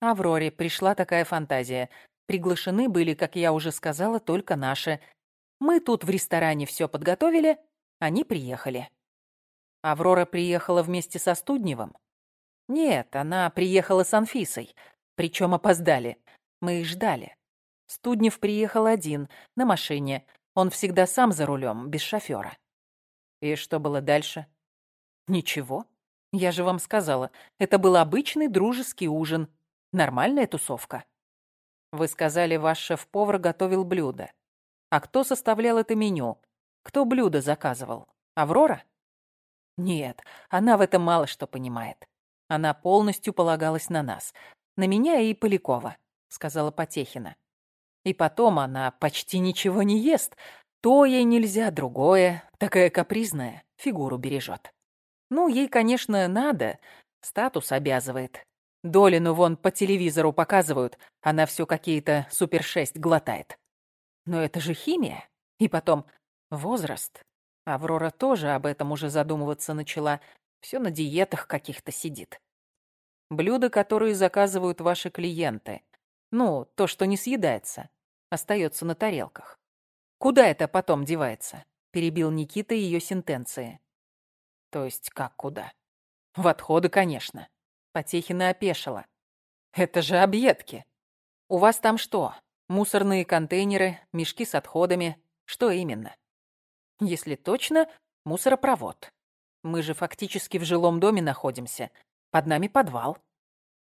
Авроре пришла такая фантазия. Приглашены были, как я уже сказала, только наши. Мы тут в ресторане все подготовили, они приехали. Аврора приехала вместе со Студневым? Нет, она приехала с Анфисой. Причем опоздали. Мы их ждали. Студнев приехал один, на машине. Он всегда сам за рулем, без шофера. И что было дальше? Ничего. Я же вам сказала, это был обычный дружеский ужин. Нормальная тусовка. Вы сказали, ваш шеф-повар готовил блюдо. А кто составлял это меню? Кто блюдо заказывал? Аврора? Нет, она в этом мало что понимает. Она полностью полагалась на нас. На меня и Полякова, сказала Потехина. И потом она почти ничего не ест. То ей нельзя, другое. Такая капризная, фигуру бережет. Ну, ей, конечно, надо. Статус обязывает. Долину вон по телевизору показывают, она все какие-то супер-6 глотает. Но это же химия. И потом возраст. Аврора тоже об этом уже задумываться начала. Все на диетах каких-то сидит. Блюда, которые заказывают ваши клиенты. Ну, то, что не съедается, остается на тарелках. Куда это потом девается? Перебил Никита ее сентенции. То есть как куда? В отходы, конечно. Потехина опешила. Это же объедки. У вас там что? Мусорные контейнеры, мешки с отходами. Что именно? Если точно, мусоропровод. Мы же фактически в жилом доме находимся. Под нами подвал.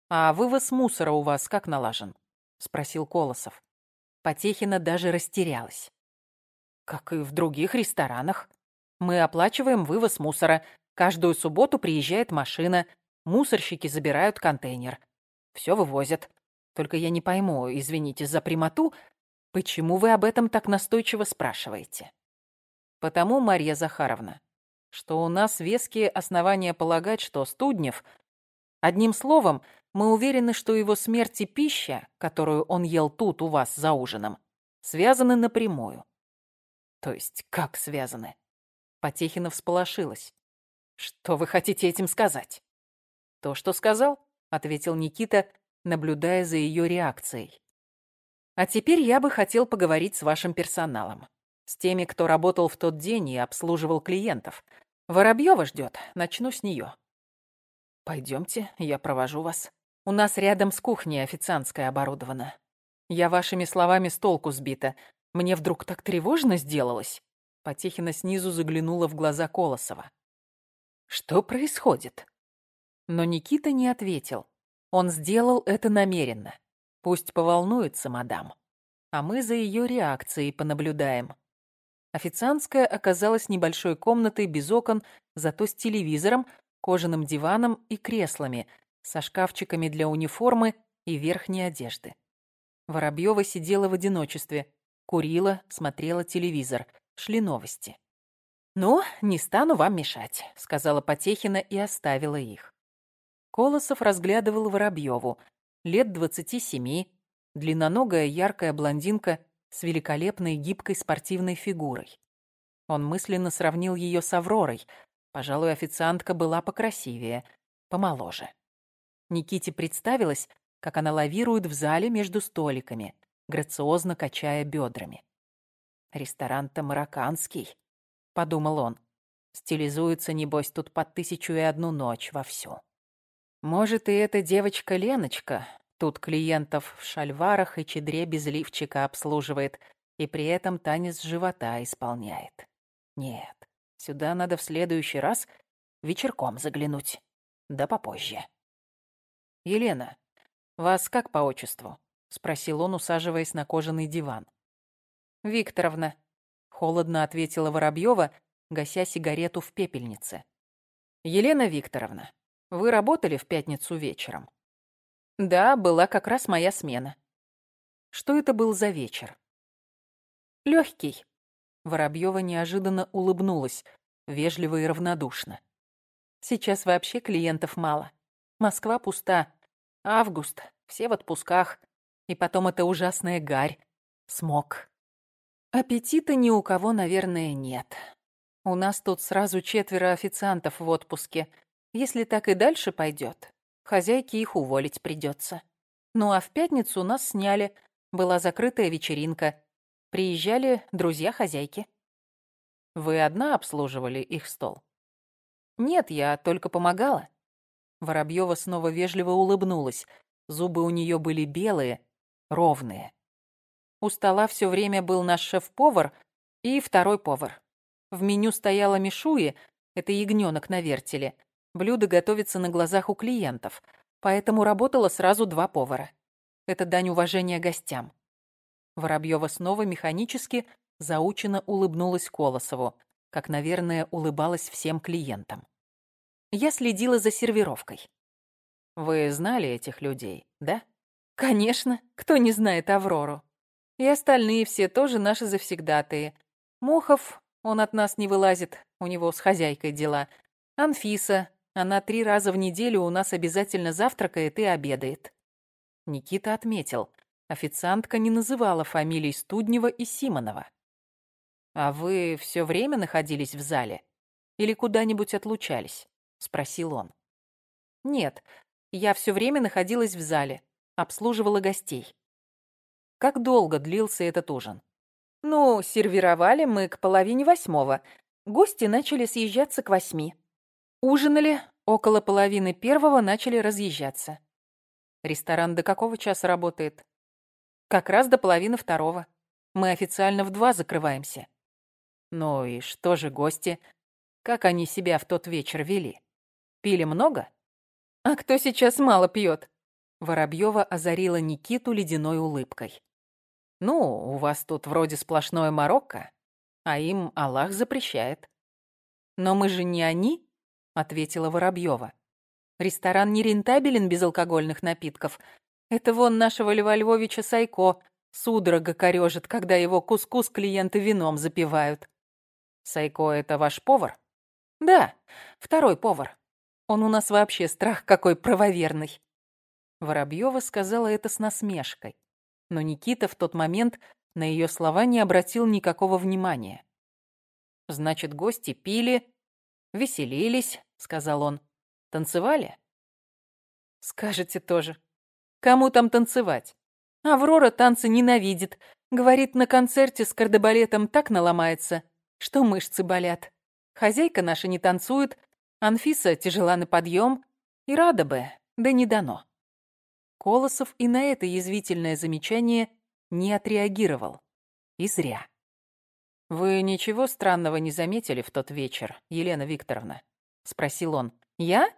А вывоз мусора у вас как налажен? Спросил Колосов. Потехина даже растерялась. Как и в других ресторанах. Мы оплачиваем вывоз мусора. Каждую субботу приезжает машина. Мусорщики забирают контейнер. Все вывозят. Только я не пойму, извините за прямоту, почему вы об этом так настойчиво спрашиваете? Потому, Марья Захаровна, что у нас веские основания полагать, что Студнев... Одним словом, мы уверены, что его смерть и пища, которую он ел тут у вас за ужином, связаны напрямую. То есть как связаны? Потехина всполошилась. «Что вы хотите этим сказать?» «То, что сказал», — ответил Никита, наблюдая за ее реакцией. «А теперь я бы хотел поговорить с вашим персоналом. С теми, кто работал в тот день и обслуживал клиентов. Воробьева ждет. Начну с нее». «Пойдемте, я провожу вас. У нас рядом с кухней официантская оборудована. Я вашими словами с толку сбита. Мне вдруг так тревожно сделалось. Потехина снизу заглянула в глаза Колосова. «Что происходит?» Но Никита не ответил. Он сделал это намеренно. Пусть поволнуется мадам. А мы за ее реакцией понаблюдаем. Официантская оказалась небольшой комнатой без окон, зато с телевизором, кожаным диваном и креслами, со шкафчиками для униформы и верхней одежды. Воробьева сидела в одиночестве, курила, смотрела телевизор — шли новости. «Ну, не стану вам мешать», — сказала Потехина и оставила их. Колосов разглядывал Воробьеву, лет двадцати семи, длинноногая яркая блондинка с великолепной гибкой спортивной фигурой. Он мысленно сравнил ее с Авророй. Пожалуй, официантка была покрасивее, помоложе. Никите представилось, как она лавирует в зале между столиками, грациозно качая бедрами. Ресторан-то марокканский, подумал он. Стилизуется, небось, тут по тысячу и одну ночь вовсю. Может, и эта девочка Леночка тут клиентов в шальварах и чедре без лифчика обслуживает и при этом танец живота исполняет. Нет, сюда надо в следующий раз вечерком заглянуть. Да попозже. «Елена, вас как по отчеству?» — спросил он, усаживаясь на кожаный диван. «Викторовна», — холодно ответила Воробьева, гася сигарету в пепельнице. «Елена Викторовна, вы работали в пятницу вечером?» «Да, была как раз моя смена». «Что это был за вечер?» «Легкий». Воробьева неожиданно улыбнулась, вежливо и равнодушно. «Сейчас вообще клиентов мало. Москва пуста. Август. Все в отпусках. И потом это ужасная гарь. Смог. Аппетита ни у кого, наверное, нет. У нас тут сразу четверо официантов в отпуске. Если так и дальше пойдет, хозяйке их уволить придется. Ну а в пятницу нас сняли. Была закрытая вечеринка. Приезжали друзья хозяйки. Вы одна обслуживали их стол? Нет, я только помогала. Воробьева снова вежливо улыбнулась. Зубы у нее были белые, ровные. У стола все время был наш шеф-повар и второй повар. В меню стояла мишуи, это ягненок на вертеле. Блюдо готовится на глазах у клиентов, поэтому работало сразу два повара. Это дань уважения гостям. Воробьева снова механически заученно улыбнулась Колосову, как, наверное, улыбалась всем клиентам. Я следила за сервировкой. Вы знали этих людей, да? Конечно, кто не знает Аврору. И остальные все тоже наши завсегдатые. Мохов, он от нас не вылазит, у него с хозяйкой дела. Анфиса, она три раза в неделю у нас обязательно завтракает и обедает. Никита отметил, официантка не называла фамилий Студнева и Симонова. «А вы все время находились в зале? Или куда-нибудь отлучались?» — спросил он. «Нет, я все время находилась в зале, обслуживала гостей». Как долго длился этот ужин? Ну, сервировали мы к половине восьмого. Гости начали съезжаться к восьми. Ужинали, около половины первого начали разъезжаться. Ресторан до какого часа работает? Как раз до половины второго. Мы официально в два закрываемся. Ну и что же гости? Как они себя в тот вечер вели? Пили много? А кто сейчас мало пьет? Воробьева озарила Никиту ледяной улыбкой. Ну, у вас тут вроде сплошное Марокко, а им Аллах запрещает. Но мы же не они, ответила Воробьева. Ресторан не рентабелен без алкогольных напитков. Это вон нашего Льва Львовича Сайко судорога корёжит, когда его кускус клиенты вином запивают. Сайко — это ваш повар? Да, второй повар. Он у нас вообще страх какой правоверный. Воробьева сказала это с насмешкой. Но Никита в тот момент на ее слова не обратил никакого внимания. «Значит, гости пили, веселились», — сказал он. «Танцевали?» «Скажете тоже. Кому там танцевать? Аврора танцы ненавидит. Говорит, на концерте с кардебалетом так наломается, что мышцы болят. Хозяйка наша не танцует, Анфиса тяжела на подъем, и рада бы, да не дано. Колосов и на это язвительное замечание не отреагировал. И зря. «Вы ничего странного не заметили в тот вечер, Елена Викторовна?» — спросил он. «Я?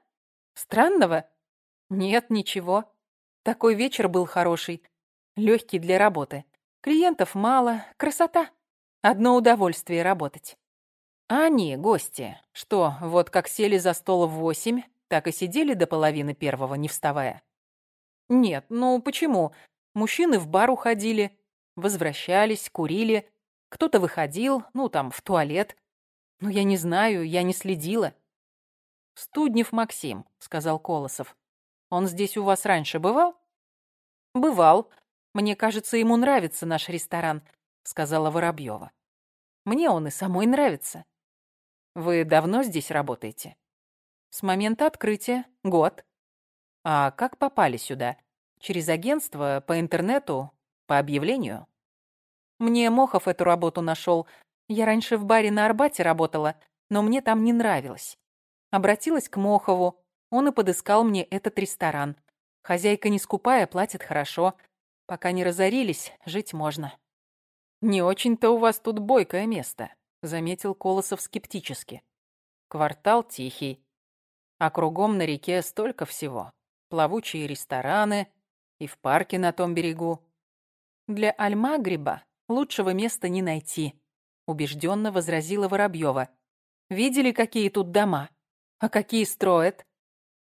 Странного? Нет, ничего. Такой вечер был хороший, легкий для работы. Клиентов мало, красота. Одно удовольствие работать. А они, гости, что, вот как сели за стол в восемь, так и сидели до половины первого, не вставая? Нет, ну почему? Мужчины в бар уходили, возвращались, курили. Кто-то выходил, ну там, в туалет. Ну, я не знаю, я не следила. «Студнев Максим», — сказал Колосов. «Он здесь у вас раньше бывал?» «Бывал. Мне кажется, ему нравится наш ресторан», — сказала Воробьева. Мне он и самой нравится. Вы давно здесь работаете? С момента открытия. Год. А как попали сюда? Через агентство, по интернету, по объявлению? Мне Мохов эту работу нашел. Я раньше в баре на Арбате работала, но мне там не нравилось. Обратилась к Мохову. Он и подыскал мне этот ресторан. Хозяйка не скупая, платит хорошо. Пока не разорились, жить можно. «Не очень-то у вас тут бойкое место», — заметил Колосов скептически. «Квартал тихий, а кругом на реке столько всего. Плавучие рестораны и в парке на том берегу. Для Альмагриба лучшего места не найти», — убежденно возразила Воробьева. «Видели, какие тут дома? А какие строят?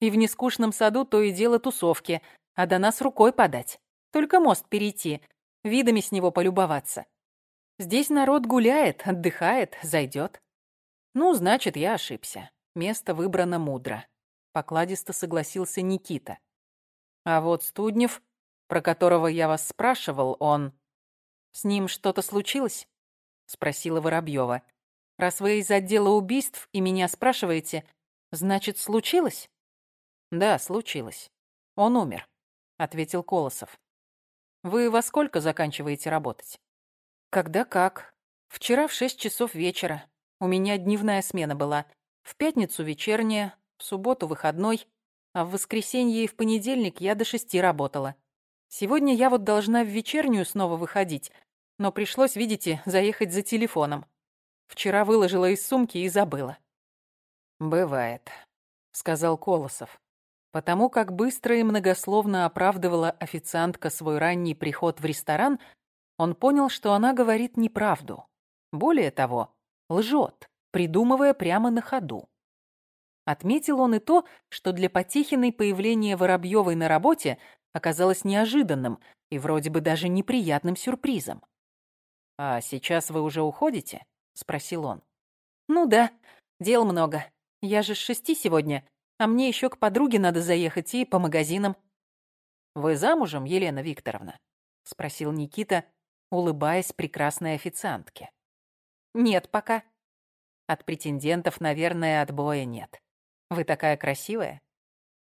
И в нескучном саду то и дело тусовки, а до нас рукой подать. Только мост перейти, видами с него полюбоваться. Здесь народ гуляет, отдыхает, зайдет. Ну, значит, я ошибся. Место выбрано мудро. Покладисто согласился Никита. А вот Студнев про которого я вас спрашивал, он...» «С ним что-то случилось?» — спросила Воробьева. «Раз вы из отдела убийств и меня спрашиваете, значит, случилось?» «Да, случилось. Он умер», — ответил Колосов. «Вы во сколько заканчиваете работать?» «Когда как. Вчера в шесть часов вечера. У меня дневная смена была. В пятницу вечерняя, в субботу выходной, а в воскресенье и в понедельник я до шести работала. Сегодня я вот должна в вечернюю снова выходить, но пришлось, видите, заехать за телефоном. Вчера выложила из сумки и забыла. «Бывает», — сказал Колосов. Потому как быстро и многословно оправдывала официантка свой ранний приход в ресторан, он понял, что она говорит неправду. Более того, лжет, придумывая прямо на ходу. Отметил он и то, что для Потехиной появление Воробьевой на работе оказалось неожиданным и вроде бы даже неприятным сюрпризом. «А сейчас вы уже уходите?» — спросил он. «Ну да, дел много. Я же с шести сегодня, а мне еще к подруге надо заехать и по магазинам». «Вы замужем, Елена Викторовна?» — спросил Никита, улыбаясь прекрасной официантке. «Нет пока». От претендентов, наверное, отбоя нет. Вы такая красивая.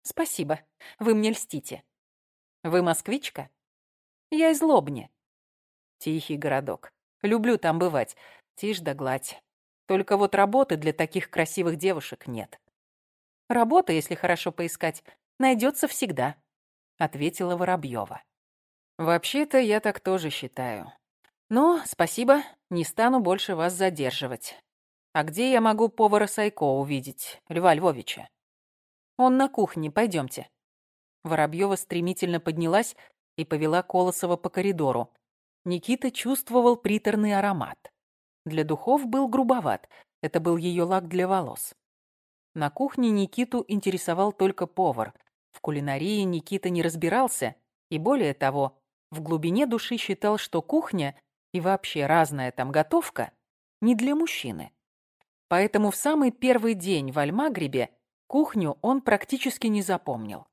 Спасибо, вы мне льстите. Вы москвичка? Я из Лобни. Тихий городок. Люблю там бывать. Тишь да гладь. Только вот работы для таких красивых девушек нет. Работа, если хорошо поискать, найдется всегда, ответила Воробьева. Вообще-то я так тоже считаю. Но спасибо, не стану больше вас задерживать. А где я могу повара Сайко увидеть, Льва Львовича? Он на кухне, пойдемте. Воробьева стремительно поднялась и повела Колосова по коридору. Никита чувствовал приторный аромат. Для духов был грубоват, это был ее лак для волос. На кухне Никиту интересовал только повар. В кулинарии Никита не разбирался, и более того, в глубине души считал, что кухня и вообще разная там готовка не для мужчины. Поэтому в самый первый день в Альмагрибе кухню он практически не запомнил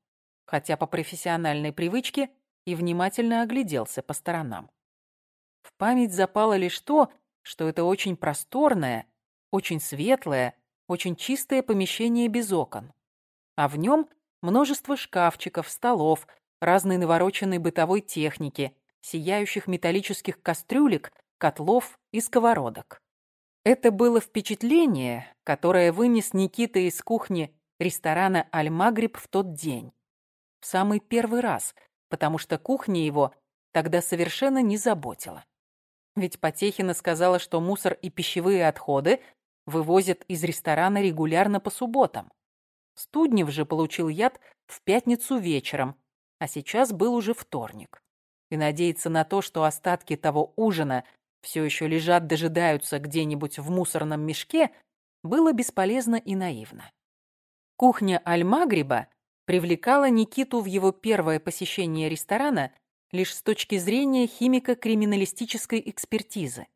хотя по профессиональной привычке и внимательно огляделся по сторонам. В память запало лишь то, что это очень просторное, очень светлое, очень чистое помещение без окон. А в нем множество шкафчиков, столов, разной навороченной бытовой техники, сияющих металлических кастрюлек, котлов и сковородок. Это было впечатление, которое вынес Никита из кухни ресторана «Аль-Магриб» в тот день самый первый раз, потому что кухня его тогда совершенно не заботила. Ведь Потехина сказала, что мусор и пищевые отходы вывозят из ресторана регулярно по субботам. Студнев же получил яд в пятницу вечером, а сейчас был уже вторник. И надеяться на то, что остатки того ужина все еще лежат, дожидаются где-нибудь в мусорном мешке, было бесполезно и наивно. Кухня Аль-Магриба привлекала Никиту в его первое посещение ресторана лишь с точки зрения химико-криминалистической экспертизы.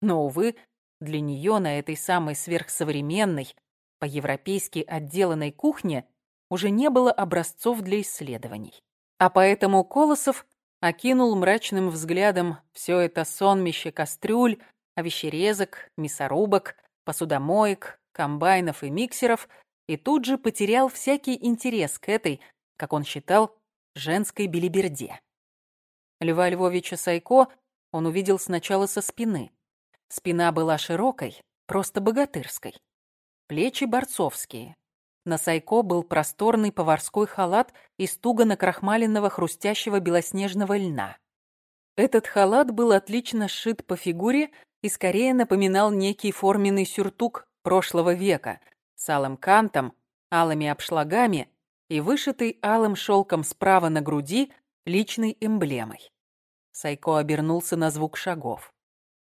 Но, увы, для нее на этой самой сверхсовременной, по-европейски отделанной кухне уже не было образцов для исследований. А поэтому Колосов окинул мрачным взглядом все это сонмище кастрюль, овощерезок, мясорубок, посудомоек, комбайнов и миксеров – и тут же потерял всякий интерес к этой, как он считал, женской белиберде. Льва Львовича Сайко он увидел сначала со спины. Спина была широкой, просто богатырской. Плечи борцовские. На Сайко был просторный поварской халат из туго накрахмаленного хрустящего белоснежного льна. Этот халат был отлично сшит по фигуре и скорее напоминал некий форменный сюртук прошлого века, с алым кантом, алыми обшлагами и вышитый алым шелком справа на груди личной эмблемой. Сайко обернулся на звук шагов.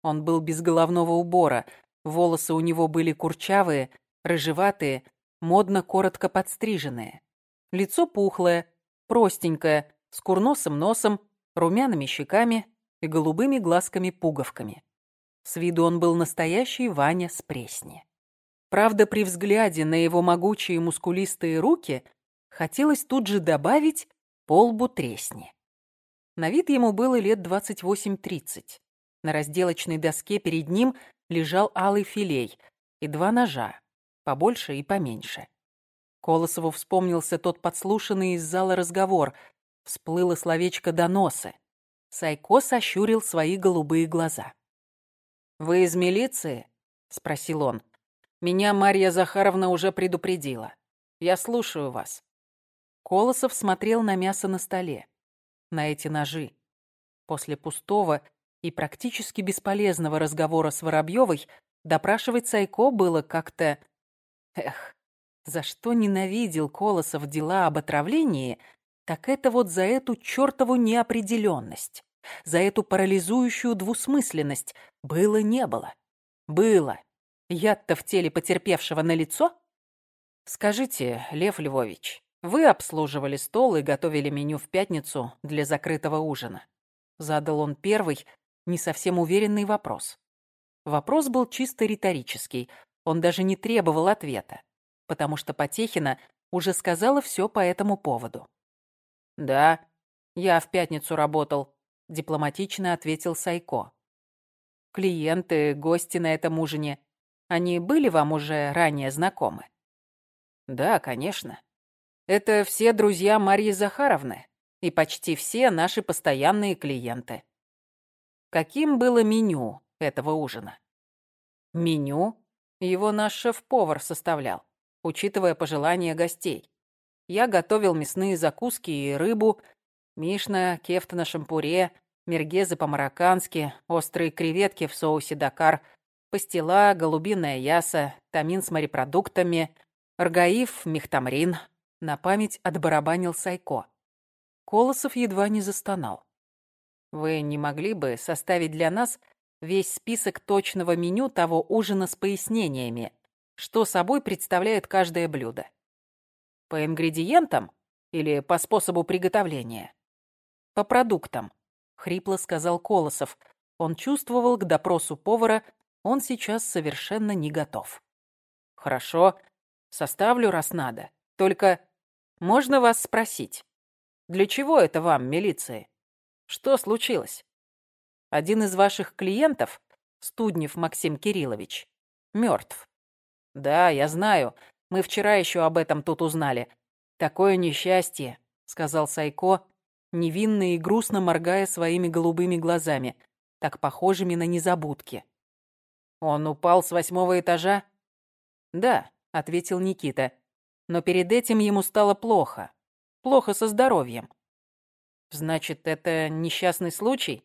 Он был без головного убора, волосы у него были курчавые, рыжеватые, модно коротко подстриженные. Лицо пухлое, простенькое, с курносым носом, румяными щеками и голубыми глазками-пуговками. С виду он был настоящий Ваня с Пресни. Правда, при взгляде на его могучие мускулистые руки хотелось тут же добавить полбу тресни. На вид ему было лет 28-30. На разделочной доске перед ним лежал алый филей и два ножа, побольше и поменьше. Колосову вспомнился тот подслушанный из зала разговор. Всплыло словечко «доносы». Сайко сощурил свои голубые глаза. «Вы из милиции?» — спросил он. «Меня Марья Захаровна уже предупредила. Я слушаю вас». Колосов смотрел на мясо на столе, на эти ножи. После пустого и практически бесполезного разговора с Воробьевой допрашивать Сайко было как-то... Эх, за что ненавидел Колосов дела об отравлении, так это вот за эту чертову неопределенность, за эту парализующую двусмысленность. Было-не было. Было. Яд-то в теле потерпевшего на лицо? Скажите, Лев Львович, вы обслуживали стол и готовили меню в пятницу для закрытого ужина? Задал он первый, не совсем уверенный вопрос. Вопрос был чисто риторический, он даже не требовал ответа потому что Потехина уже сказала все по этому поводу. «Да, я в пятницу работал», — дипломатично ответил Сайко. «Клиенты, гости на этом ужине, они были вам уже ранее знакомы?» «Да, конечно. Это все друзья Марьи Захаровны и почти все наши постоянные клиенты». Каким было меню этого ужина? Меню его наш шеф-повар составлял учитывая пожелания гостей. Я готовил мясные закуски и рыбу, мишна, кефта на шампуре, мергезы по-мароккански, острые креветки в соусе дакар, пастила, голубиная яса, тамин с морепродуктами, аргаиф, мехтамрин. На память отбарабанил Сайко. Колосов едва не застонал. «Вы не могли бы составить для нас весь список точного меню того ужина с пояснениями, что собой представляет каждое блюдо. По ингредиентам или по способу приготовления? По продуктам, хрипло сказал Колосов. Он чувствовал к допросу повара, он сейчас совершенно не готов. Хорошо, составлю, раз надо. Только можно вас спросить, для чего это вам, милиции? Что случилось? Один из ваших клиентов, Студнев Максим Кириллович, мертв. «Да, я знаю. Мы вчера еще об этом тут узнали. Такое несчастье», — сказал Сайко, невинно и грустно моргая своими голубыми глазами, так похожими на незабудки. «Он упал с восьмого этажа?» «Да», — ответил Никита. «Но перед этим ему стало плохо. Плохо со здоровьем». «Значит, это несчастный случай?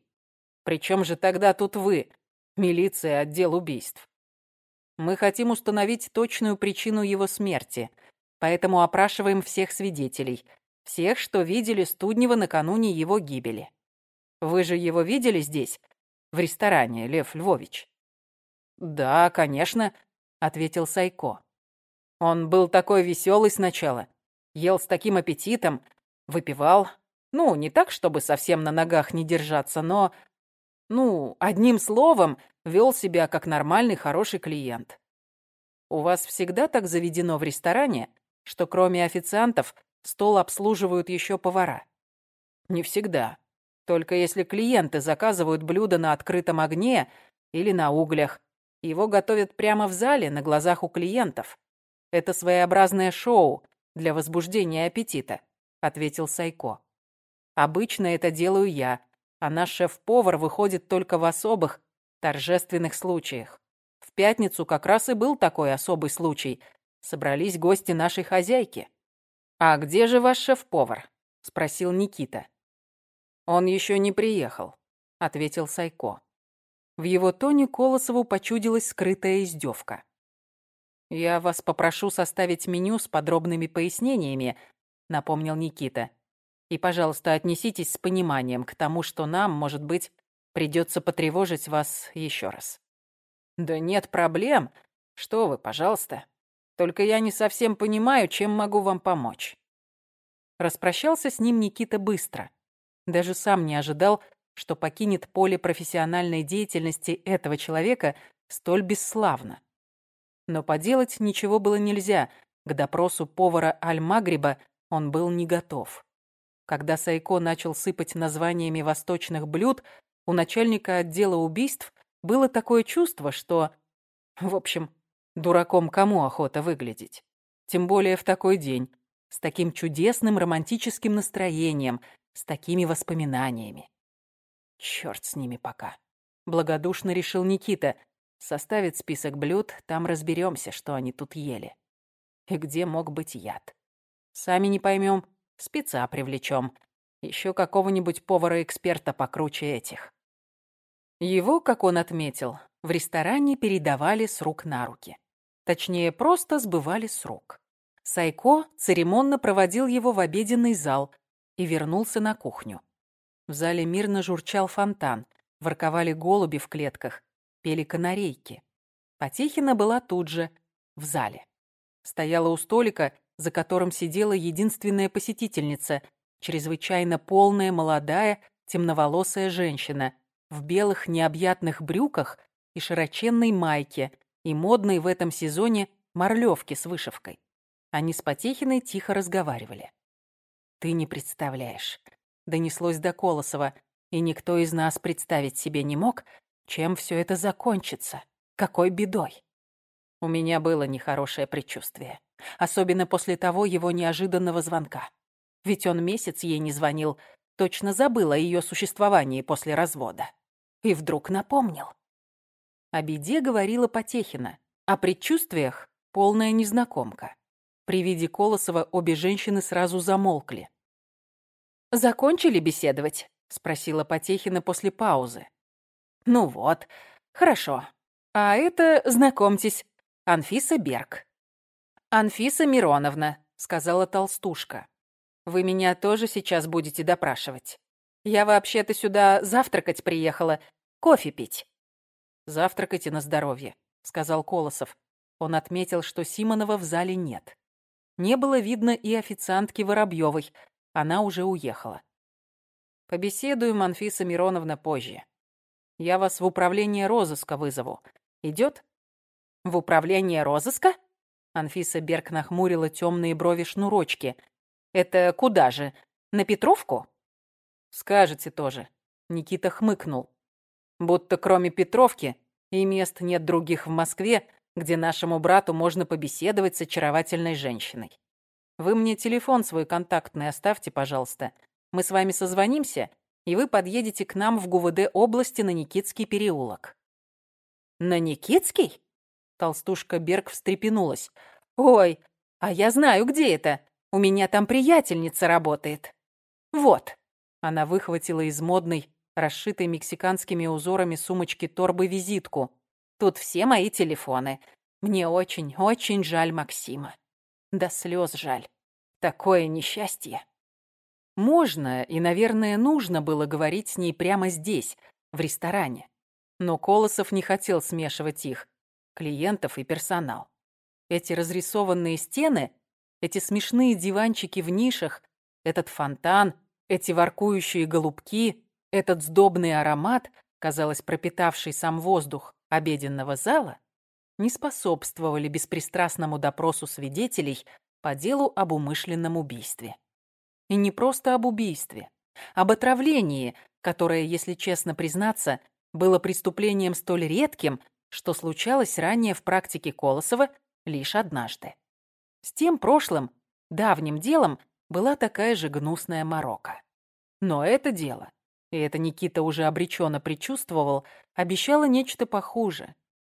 Причем же тогда тут вы, милиция, отдел убийств?» Мы хотим установить точную причину его смерти, поэтому опрашиваем всех свидетелей, всех, что видели Студнева накануне его гибели. Вы же его видели здесь, в ресторане, Лев Львович?» «Да, конечно», — ответил Сайко. «Он был такой веселый сначала, ел с таким аппетитом, выпивал. Ну, не так, чтобы совсем на ногах не держаться, но ну, одним словом, вел себя как нормальный хороший клиент. У вас всегда так заведено в ресторане, что кроме официантов стол обслуживают еще повара? Не всегда. Только если клиенты заказывают блюдо на открытом огне или на углях. Его готовят прямо в зале на глазах у клиентов. Это своеобразное шоу для возбуждения аппетита, ответил Сайко. Обычно это делаю я, а наш шеф-повар выходит только в особых, торжественных случаях. В пятницу как раз и был такой особый случай. Собрались гости нашей хозяйки. «А где же ваш шеф-повар?» — спросил Никита. «Он еще не приехал», — ответил Сайко. В его тоне Колосову почудилась скрытая издевка. «Я вас попрошу составить меню с подробными пояснениями», — напомнил Никита. И, пожалуйста, отнеситесь с пониманием к тому, что нам, может быть, придется потревожить вас еще раз. Да нет проблем. Что вы, пожалуйста. Только я не совсем понимаю, чем могу вам помочь. Распрощался с ним Никита быстро. Даже сам не ожидал, что покинет поле профессиональной деятельности этого человека столь бесславно. Но поделать ничего было нельзя. К допросу повара Аль-Магриба он был не готов. Когда Сайко начал сыпать названиями восточных блюд, у начальника отдела убийств было такое чувство, что... В общем, дураком кому охота выглядеть? Тем более в такой день, с таким чудесным романтическим настроением, с такими воспоминаниями. Черт с ними пока. Благодушно решил Никита. Составит список блюд, там разберемся, что они тут ели. И где мог быть яд. Сами не поймем, спеца привлечем. Еще какого-нибудь повара-эксперта покруче этих. Его, как он отметил, в ресторане передавали с рук на руки. Точнее, просто сбывали с рук. Сайко церемонно проводил его в обеденный зал и вернулся на кухню. В зале мирно журчал фонтан, ворковали голуби в клетках, пели канарейки. Потехина была тут же, в зале. Стояла у столика, за которым сидела единственная посетительница, чрезвычайно полная, молодая, темноволосая женщина в белых необъятных брюках и широченной майке и модной в этом сезоне морлёвке с вышивкой. Они с Потехиной тихо разговаривали. «Ты не представляешь», — донеслось до Колосова, и никто из нас представить себе не мог, чем все это закончится, какой бедой. У меня было нехорошее предчувствие, особенно после того его неожиданного звонка. Ведь он месяц ей не звонил, точно забыл о ее существовании после развода. И вдруг напомнил. О беде говорила Потехина, о предчувствиях — полная незнакомка. При виде Колосова обе женщины сразу замолкли. «Закончили беседовать?» — спросила Потехина после паузы. «Ну вот, хорошо. А это, знакомьтесь, Анфиса Берг». «Анфиса Мироновна», — сказала толстушка. «Вы меня тоже сейчас будете допрашивать. Я вообще-то сюда завтракать приехала, кофе пить». «Завтракайте на здоровье», — сказал Колосов. Он отметил, что Симонова в зале нет. Не было видно и официантки Воробьевой. Она уже уехала. Побеседуем, Анфиса Мироновна, позже. Я вас в управление розыска вызову. Идет? В управление розыска? Анфиса Берг нахмурила темные брови шнурочки. Это куда же? На Петровку? Скажете тоже. Никита хмыкнул. Будто кроме Петровки и мест нет других в Москве, где нашему брату можно побеседовать с очаровательной женщиной. Вы мне телефон свой контактный оставьте, пожалуйста. Мы с вами созвонимся, и вы подъедете к нам в ГУВД области на Никитский переулок». «На Никитский?» Толстушка Берг встрепенулась. «Ой, а я знаю, где это. У меня там приятельница работает. Вот». Она выхватила из модной, расшитой мексиканскими узорами сумочки торбы визитку. «Тут все мои телефоны. Мне очень, очень жаль Максима. До слез жаль. Такое несчастье». Можно и, наверное, нужно было говорить с ней прямо здесь, в ресторане. Но Колосов не хотел смешивать их, клиентов и персонал. Эти разрисованные стены, эти смешные диванчики в нишах, этот фонтан, эти воркующие голубки, этот сдобный аромат, казалось, пропитавший сам воздух обеденного зала, не способствовали беспристрастному допросу свидетелей по делу об умышленном убийстве. И не просто об убийстве, об отравлении, которое, если честно признаться, было преступлением столь редким, что случалось ранее в практике Колосова лишь однажды. С тем прошлым, давним делом была такая же гнусная морока. Но это дело, и это Никита уже обреченно предчувствовал, обещало нечто похуже.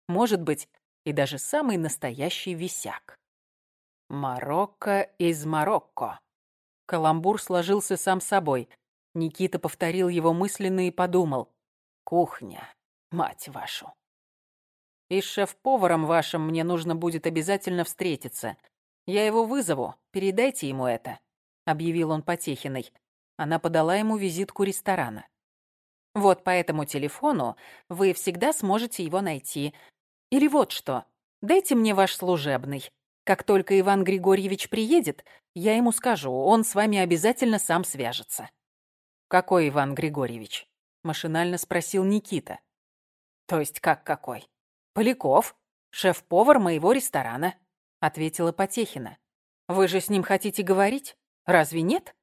Может быть, и даже самый настоящий висяк. Марокко из Марокко. Каламбур сложился сам собой. Никита повторил его мысленно и подумал. «Кухня, мать вашу!» «И с шеф-поваром вашим мне нужно будет обязательно встретиться. Я его вызову, передайте ему это», — объявил он Потехиной. Она подала ему визитку ресторана. «Вот по этому телефону вы всегда сможете его найти. Или вот что, дайте мне ваш служебный. Как только Иван Григорьевич приедет, я ему скажу, он с вами обязательно сам свяжется». «Какой Иван Григорьевич?» — машинально спросил Никита. «То есть как какой?» «Поляков, шеф-повар моего ресторана», — ответила Потехина. «Вы же с ним хотите говорить? Разве нет?»